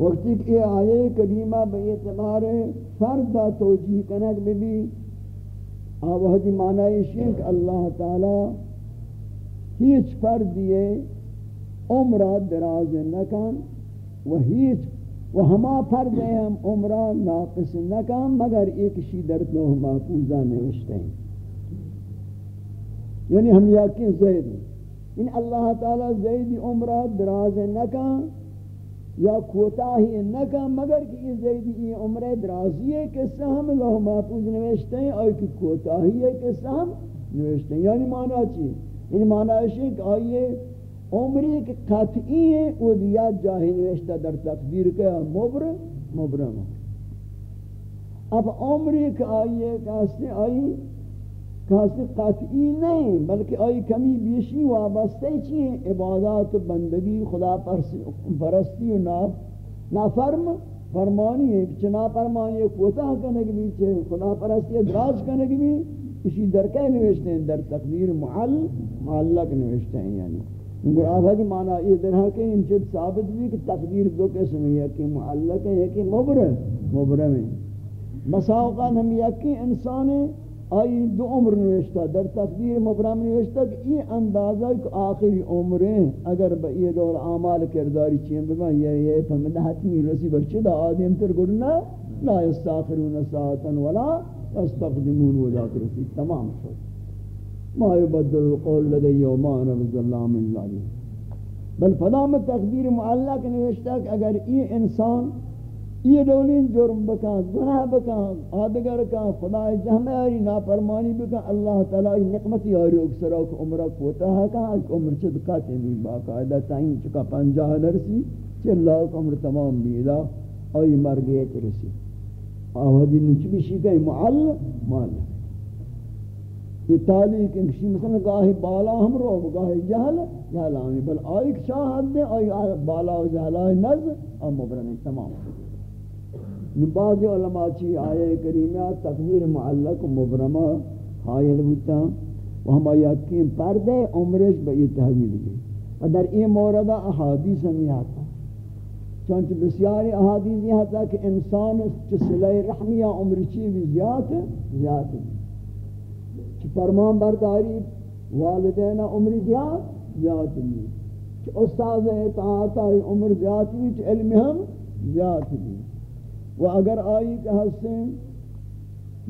وقتی کہ یہ آیہ کریمہ باعتبار فرد توجیہ کنک بھی آوہدی معنی ہے کہ اللہ تعالی ہیچ پر دیئے عمرہ دراز نکن و ہیچ و ہما پر دے ہم عمرہ ناقص نکن مگر ایک شی در دو محفوظہ نوشتے ہیں. یعنی ہم یقین زید ہیں. ان اللہ تعالی زیدی عمرہ دراز نکن یا کوتاہی نکا، مگر کہ یہ زیدی یہ عمر درازی ہے کہ سہم لوہ محفوظ نوشتے ہیں اور کہ کوتاہی ہے کہ سہم نوشتے ہیں۔ یعنی معنی چیئے یعنی معنی ہے کہ آئیے عمری کے قطعی ہے وہ دیا جاہی نوشتہ در تقدیر کے مبر، مبرم۔ اب عمری کے آئیے کہ آئی کسی قطعی نہیں بلکہ آئی کمی بیشی وابستے چیئے، عبادات بندگی، خدا پرستی و نافرم فرمانی ہے کہ چنا فرمانی ہے، کوتاہ کرنے کے بیچے خدا پرستی ادراج کرنے کے بھی، اسی درکے نوشتے ہیں، در تقدیر محل معلق نوشتے ہیں یعنی۔ انگر آفادی معنی یہ درہ کہ ان چیز ثابت بھی کہ تقدیر دو قسم ہے کہ معلق ہے کہ مبرم مبرم ہے مساوقات ہم یکی انسان ہے آئی دو عمر نوشتا در تقدیر مبرم نوشتا کہ یہ اندازہ کہ آخری عمریں اگر با یہ دور اعمال کرداری چین بما یہ یہ فهمدہ حتمی رسی بچے دا آدم تر گرنا لا استاخرون ساعتا ولا استقدمون ولا رسی، تمام شد. ما يبدل القول لدی لدي وما انا بظلام لله بل فدام تقدیر معلق نوشتا کہ اگر یہ انسان یہ دولین جرم بکان، گناہ بکان آدگر کان خدا جہمہ آری ناپرمانی بکان، اللہ تعالی نقمتی آری اکسر اوک عمرہ کوتا ہے کان ایک عمر چد کاتے بھی باقاعدہ، تائین چکا پنجاہ نرسی چل لاک عمر تمام بیدا آئی مر گئے ترسی آوہدی نچ بھی شکای معل مال یہ تالی کہ کسی مثلا گاہی بالا ہم رو، گاہی جہل جہل آنی، بل آئی شاہد دے، آئی بالا و جہلائی نز اور مبرن تمام۔ بعض علماء چی آیے کریمہ تقدیر معلق مبرمہ حائل ہوتا و ہم یقین پردے عمرش بئی تحویل گئی و در این مورد احادیث ہمی آتا چونچہ بسیاری احادیث یہ آتا کہ انسان صلح رحمیہ عمر چی بھی زیادہ زیادہ چی فرمان برداری والدین عمر زیادہ زیادہ چی استاذ اطاعتا عمر زیادت زیادہ چی علم ہم زیادت زیادہ و اگر آئی کہ حسن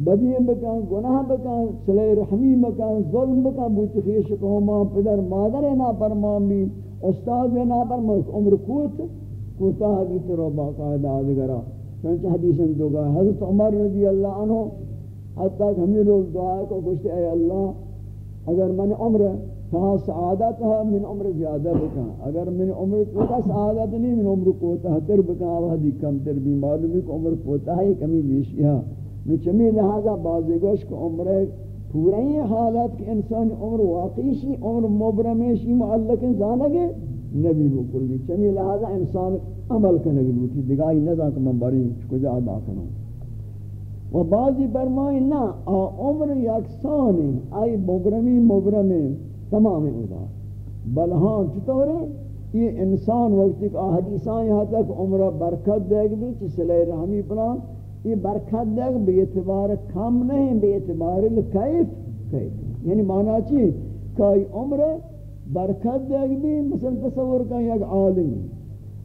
بدی بکن، گناہ بکن صلح رحمی بکن، ظلم بکن، بوچ خیش قوما پدر مادر نا فرمان بھی استاد نا فرمان عمر کوت، کوتا حدیث رو باقاعدہ آدھگرہ۔ چونچہ حدیث دو گا حضرت عمر رضی اللہ عنہ، حتی کہ ہمیں لوگ دعا کو کچھتے اے اللہ، اگر من عمر کہاں سعادت ہے من عمر زیادہ بکا اگر من عمر کوتا سعادت نہیں، من عمر کوتا تر بکا وحدی کم تر بھی معلوم ہے کہ عمر کوتا ہے، کمی بیشی ہے۔ میں چمی لہذا بازی گوش کہ عمر پورا ہی حالات کہ انسان عمر واقعی شی، عمر مبرمیشی معلق انسان ہے، نبی بکل بھی چمی لہذا انسان عمل کرنے کی بوٹی دگائی نہ کہ من بری کجا ادا کروں و بعضی برمائی نا عمر یکسانی آئی مبرمی مبرمی تمام ادا بل ہاں چطور ہے؟ یہ انسان وقت ایک حدیثان یہاں تک عمرہ برکت دے گی، چی صلح رحمی پلان یہ برکت دے گی، بے اعتبار کم نہیں، بے اعتبار کیف کیف۔ یعنی معنی چی؟ کہ عمر برکت دے گی مثلا تصور کا یک عالمی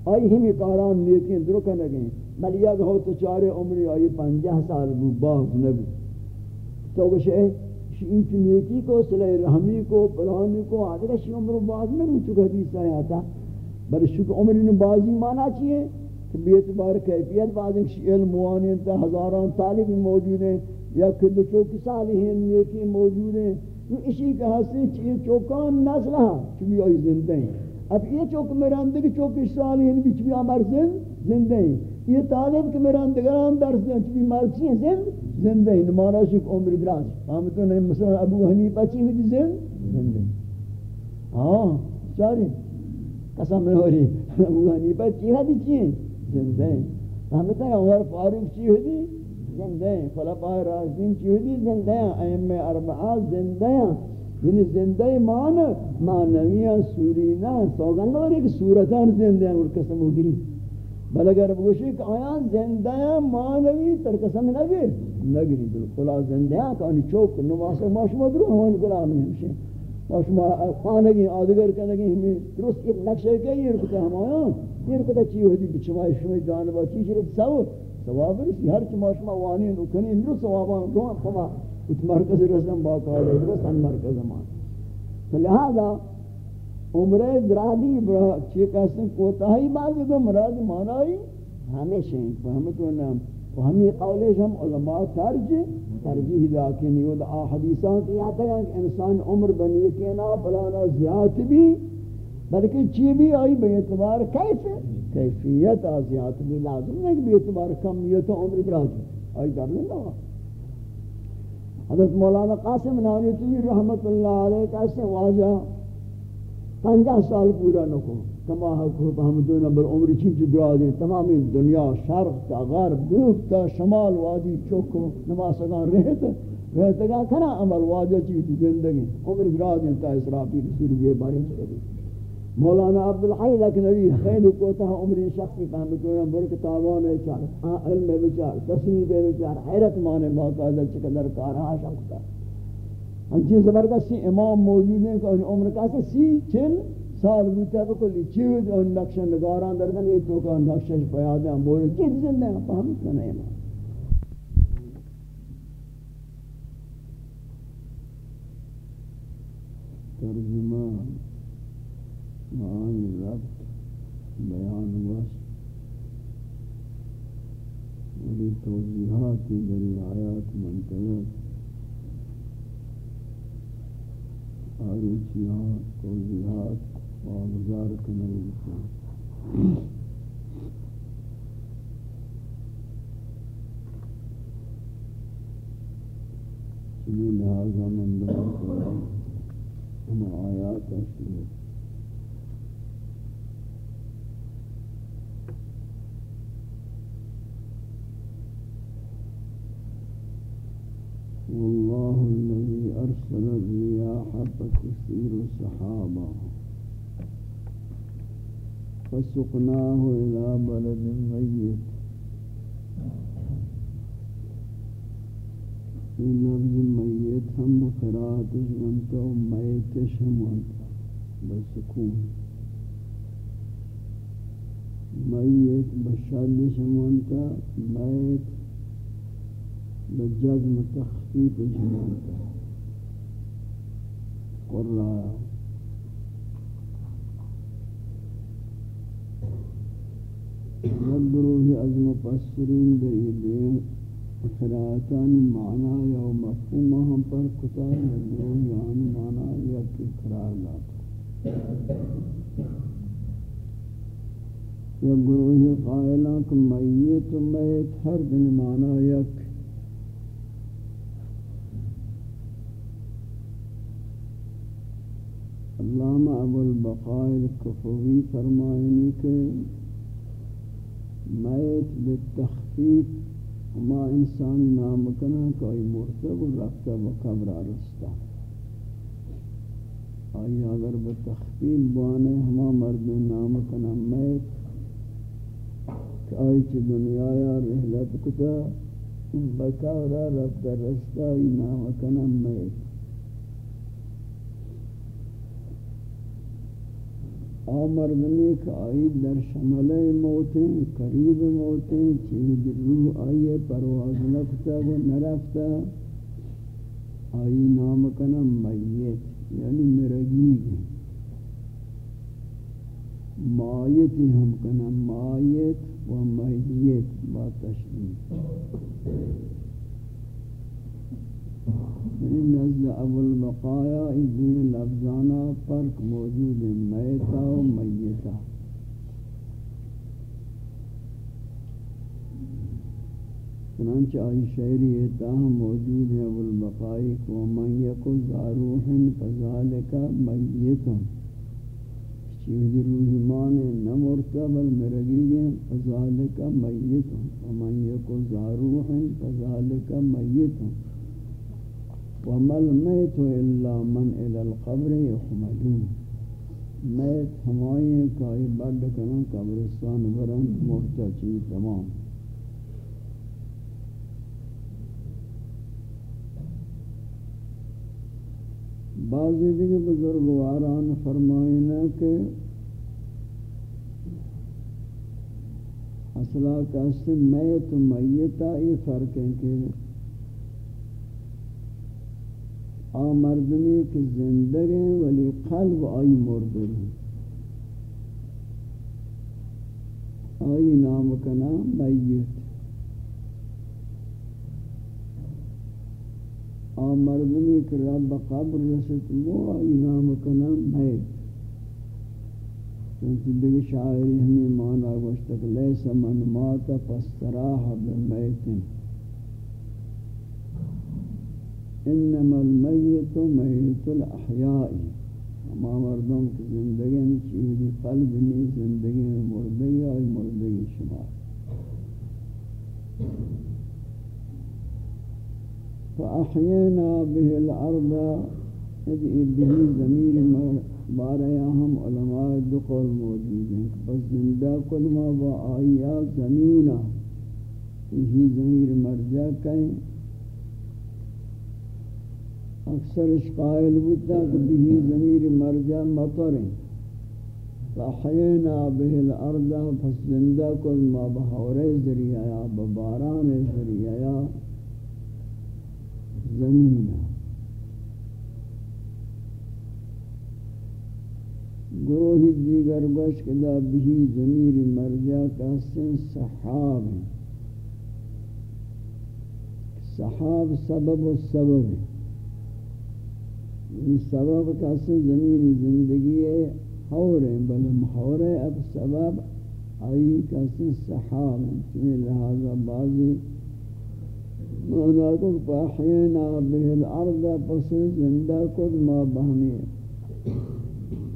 آئی ہمی کاران نیکیں درکہ نگیں۔ بل یک ہو تو چارے عمری آئی پنجہ سال بو باز نبی تو کچھ این نیکی کو صلح رحمی کو، پلانی کو آدھر شی عمر باز میں رو چکا حدیث آیا تھا۔ بل شک عمر ان بازی مانا چیئے۔ کہ بیعتبار کیفیت بعض ایک شی علم موانی انتا ہزاران طالب موجود ہیں۔ یا کدو چوکی صالحین نیکی موجود ہیں۔ تو اسی کا حسن چیئے چوکان نسل ہاں چوکی آئی زندہ ہیں۔ اب یہ چوک مرندگی چوک سالی ہیں بیچ بھی آمار زند زندہ ہیں۔ یہ طالب کے مرندگران درس دیں چوکی مرچی ہیں زند زندہ ہیں نمانا شک عمر دراز ہم تو نہیں مثلا ابو حنیفہ چی ہوئی زند زندہ ہاں چاری قسم میں ہو رہی ابو حنیفہ چی ہوئی چی؟ ہیں زندہ ہیں ہم تو عمر فاروق چی ہوئی زندہ ہیں خلفاء راشدین چی ہوئی زندہ ہیں ائمہ اربعہ زندہ ہیں یعنی زندہ مان معنویہ سورینا سوگند اور ایک صورتان زندہ ہیں اور قسم ہو گری. بل اگر بگوشی کہ آیا زندہ معنوی تر قسم نگی نگری بالکل زندہ ہیں کہ انہی چوک نماسک ماشما درو ہمانی غلامی ہمشہ ماشما خانگی، آدگر کنگی ہمیں درست ایک نقشہ کہ یہ رکتا ہم آیا یہ رکتا چی ہوتی بچمائی شمی جانبا، چی شرک سو؟ ثواب رسی، ہر چی ماشما وانی نکنی اندرو ثوابان دو ہم کچھ مرکز رسم باقاعدہ رسم مرکز مان لہذا عمرہ درادی برا چی کہتے کوتاہی بازی کو مراد مانائی؟ ہمیشہ ہیں فہمتو نام و ہمی قولش ہم علماء ترج ترجیح دا کہ نیود آ حدیثان کی آتا ہے کہ انسان عمر بنی کینا، فلانا زیادت بھی، بلکہ چی بھی آئی بے اعتبار کیف؟ کیفیت آزیات بھی لازم نہیں بے اعتبار کمیت عمر براجی آئی در لیں حضرت مولانا قاسم نانوتوی رحمت اللہ علیہ کا سے واجہ پنجہ سال پورا نکو. کما حقوق حمدون بر عمر چیچ دعا دی تمامی دنیا شرق تا غرب دوب تا شمال وادی چوکو نماسگان رہت رہت گا کنا عمل واجہ چیچ زندگی. عمر برا دی تا اسرافی رسول یہ باری چلی مولانا عبدالحی لکنوی خیلی کوتا عمر شخصی فهمتونا برک تابان چار. علم بچار تصمیب بچار حیرت مانے باقاعدہ چکدر کارا شخصا ہنچین زبردستی امام موجود ہیں کہ عمر کا سے سی چل سال بوتا بکلی چیوز ان نقش نگاران دردن یہ تو کہ نقشش پیادہ ہیں بولے چیز زندہ ہیں فهمتونا امام ترجمہ معانی ربط بیان وصف ولی توضیحات دری آیات منتظر آروچیات توضیحات واغذار کنر بسان چنی لہذا من دعا ہم آیات اشتر والله الذي أرسل الرياح فتسير سحابا فسقناه إلى بلد ميت. في نبض ميت هم قراتش وانت و میتش ہم منتا بسکون میت بشادش ہم منتا بجزم تخفیف جنان قرآن۔ نبروه از مفسرین در یہ قرآتان معنی یا مفہوم ہم پر کتا نبروه یعنی معنی یا کی قرار لاتا یا گروہ قائلہ کہ میت و میت، ہر دن معنی یک علامہ ابو البقائل کفوی فرمائنی کہ میت بالتخفیف ما انسان نام کنا کوئی مرتب رفتا و قبر آئی اگر بتخفیف بانے ہما مرد نام کنا میت کہ آئی چی دنیا یا رحلت کتا بکاورا رفتا رستا آئی نام کنا میت۔ آمردنی کہ آئی در شمل موتیں قریب موتیں چیز روح آئیے پرواز نکتا و نرفتا. آئی نام کنا میت یعنی مرگیگ مایتی ہم کنا مایت و میت با تشریف. یعنی نزد موجود ابو البقایا دین لفظانہ فرق موجود میتا و میتا. چنانچہ آئی شہری تاہم موجود ہے ابو البقائی کو من یکو زاروح فذالک میتن چیز روحی مانے نمرتا بل مرگی فذالک میتن ومن یکو زاروح فذالک میتن ومل میت الا من الى القبر يحملون میت ہمائیں کائی بڑھ کنا قبرستان برن مرتا تمام بعضی دیگه بزرگواران فرمائینا کہ اصلا کسی میت و میتا ای فرق ہے کہ آ مردمی کی زندگی ولی قلب آئی مرد ہیں آئی نام کنا میت. آ مردمی کی رب قبر رسط مو آئی نام کنا میت. چونکہ دیگه شاعری ہمیں مانا گوشتک لیس من مات فاستراح بمیتن انما المیت میت الاحیاء اما مردم کی زندگی میں چیزی یعنی قلب نہیں زندگی میں مردگی آئی مردگی شمار فأحینا به الارض ادعی به ضمیر بارے ہم علماء دو قول موجود ہیں. بس زندہ کل ما با آئیا زمینہ. یہی ضمیر مرجع کہیں اکثر اس قائل بودتا کہ بھی ضمیر مرجع مطریں فحینا به الارض پس زندہ کل ما بحور ذریعہ یا بباران ذریعہ یا زمین. گروہ دیگر گوش کدا بھی ضمیر مرجع کا سن صحاب صحاب سبب و سبب. ہے یہ سبب کیسے زمین زندگی ہے، حور ہے بل محور ہے۔ اب سبب آئی کیسے صحاب ہے۔ چنین لہذا بعضی معنی کو پاحینا به الارض پس زندہ کد ما بہمی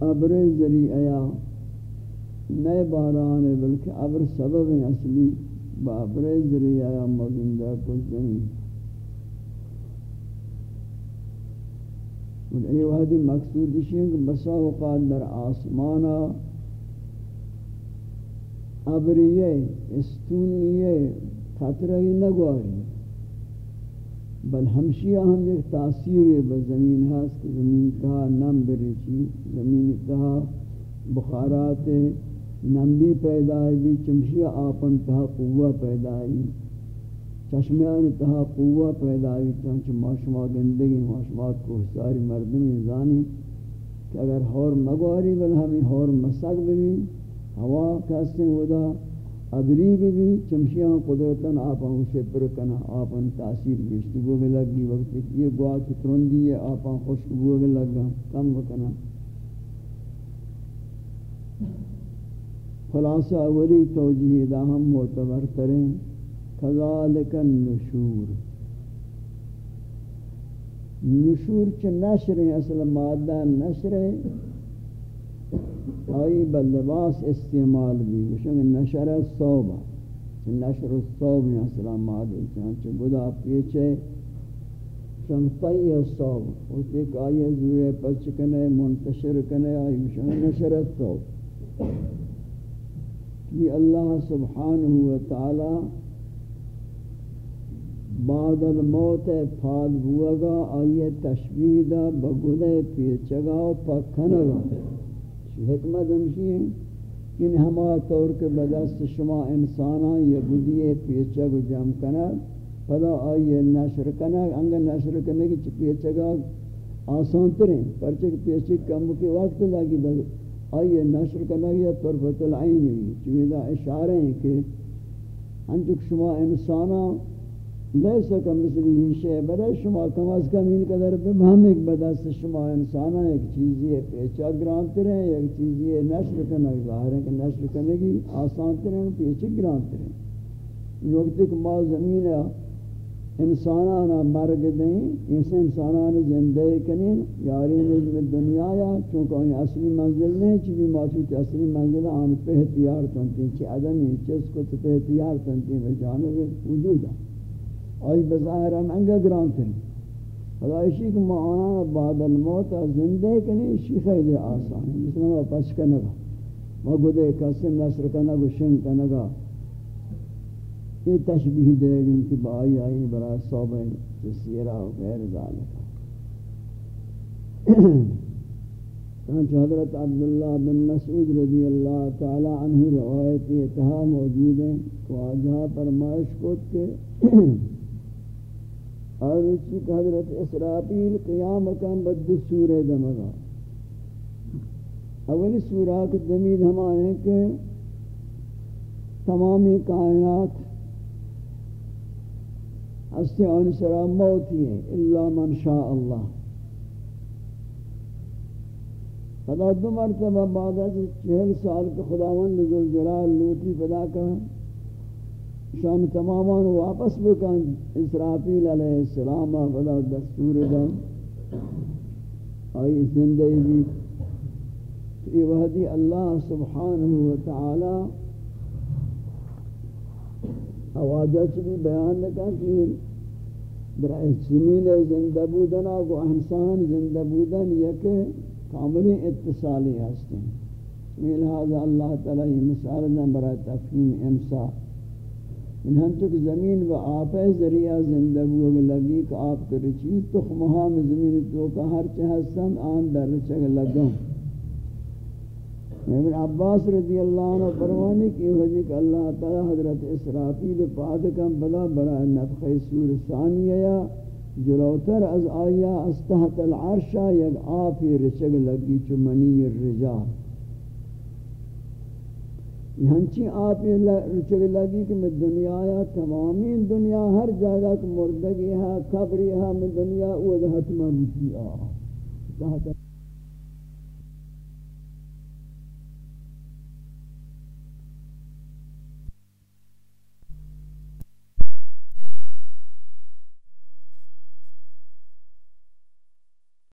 ابر ذریعہ نئے باران ہے، بلکہ ابر سبب ہیں اصلی با ابر ذریعہ مزندہ کد زمین اور ای وحدی مقصود ہے کہ بسا اوقات در آسمانا ابریے، استونیے خطرہی نگواری۔ بل ہمشیہ ہم ایک تاثیر بزمین ہے کہ زمین تہا نم برچی زمین تہا بخارات نم بھی پیدا ہے بھی چمشیہ آپن تہا قوہ پیدا ہے چشمیان تہا قوہ پیدا ہوئی چنچ معاشمہ گندگی معاشمات کو ساری مردمی زانی کہ اگر ہور مگواری بل ہمیں ہور مسک بھی ہوا کہستے ودا ابری بھی بھی چمشیان قدرتاً آپاں اسے پرکنا آپاں تاثیر بیشتگو بھی لگی وقت یہ گوا کی ترندی ہے آپاں خوشکبو بھی لگا، کم بکنا۔ خلاصہ اولی توجیہ دا ہم معتبر کریں۔ کذالک النشور. نشور چ نشر اصل مادہ نشر آئی بلباس استعمال بھی وشنگ نشر الصوبہ نشر الصوب میں اصل مادہ. چنانچہ گدا پیچھے شنگ طی الصوب اس ایک آئی زوئے پچ کنے، منتشر کنے، آئی وشنگ نشر الصوب یہ اللہ سبحانہ وتعالی بعد الموت پاد بوگا آئیے تشبیدہ بگلے پیچگا و پکنگا حکمت ہمشی ہے کہ ہما طور کے بدست شما انسانا یہ بدیے پیچگ جم کنگ پدا آئیے نشر کنگ انگا نشر کنگ چی پیچگا آسان ترین پرچک پیچگ کم کے وقت لگی بل۔ آئیے نشر کنگ یا طرفت العینی چویدہ اشارے ہیں کہ انچک شما انسانا لیسا کا مثلی ہی شے برے شما کم از کم ان قدر پہ ہم ایک بدست شما انسانا ایک چیزی ہے پیچا گرانتے رہیں ایک چیزی ہے نشر کرنا ظاہر ہے کہ نشر کرنے کی آسان ترہیں پیچا گرانتے رہیں وقت ایک ما زمین ہے انسانانا مرگ دیں اس انسانانا زندہ کنین یاری نجم دنیا یا چونکہ انہیں اصلی منزل نہیں چیزی موجود اصلی منزل آن پہ احتیار تنتی چی عدمی چیز کو پہ احتیار تنتی میں جانب وجود ہے آئی بظاہر ہم انگا گرانتے ہیں خدا اسی معانا بعد الموت زندے کنی اسی خیلی آسان ہے مثل ما پس کنگا ما گدے کسیم نصر کنگا شن کنگا یہ تشبیح دے گی انتباہی آئی برای صوبہ جسیرہ و غیر ذالکہ چنانچہ حضرت عبداللہ بن مسعود رضی اللہ تعالی عنہ روایتی اتحا موجود ہیں کہ آجہا فرمائش کو کہ اور اسی کہ حضرت اسرافیل قیام کن بد سورہ دمگا۔ اولی سورہ کے دمید ہم آئے کہ تمامی کائنات ہستے آن سرا موت ہی ہے اللہ من شاء اللہ۔ خدا دو مرتبہ بعد از چہل سال کے خداوند ذل جلال لوٹی پدا کہا شان تمامان واپس بکن. اسرافیل علیہ السلام فلا دستور دن. آئی زندگی بھی یہ وحدی اللہ سبحانہ وتعالی آوازہ چلی بیان لکا کہ در زمین زندہ بودن کو انسان زندہ بودن یک کاملی اتصالی ہستے ہیں لہذا اللہ تعالی مثال دن برای تفہیم انسان ان تک زمین و آپ ذریعہ زندہ ہو لگی کہ آپ کے رچی تخمہا میں زمین تو کا ہر چہستن آن در رچگ لگوں ابن عباس رضی اللہ عنہ فرمانی کی وجہ کہ اللہ تعالی حضرت اسرافیل پادکم بلا بڑا نفخ سور ثانیہ جلوتر از آیا از تحت العرشہ یک آفی رچگ لگی چمنی الرجال ہنچی آپ چلے لگی کہ میں دنیا آیا، تمامی دنیا، ہر جگہ مردگی ہے، قبری ہے، میں دنیا، وہ حتمہ روچی آ۔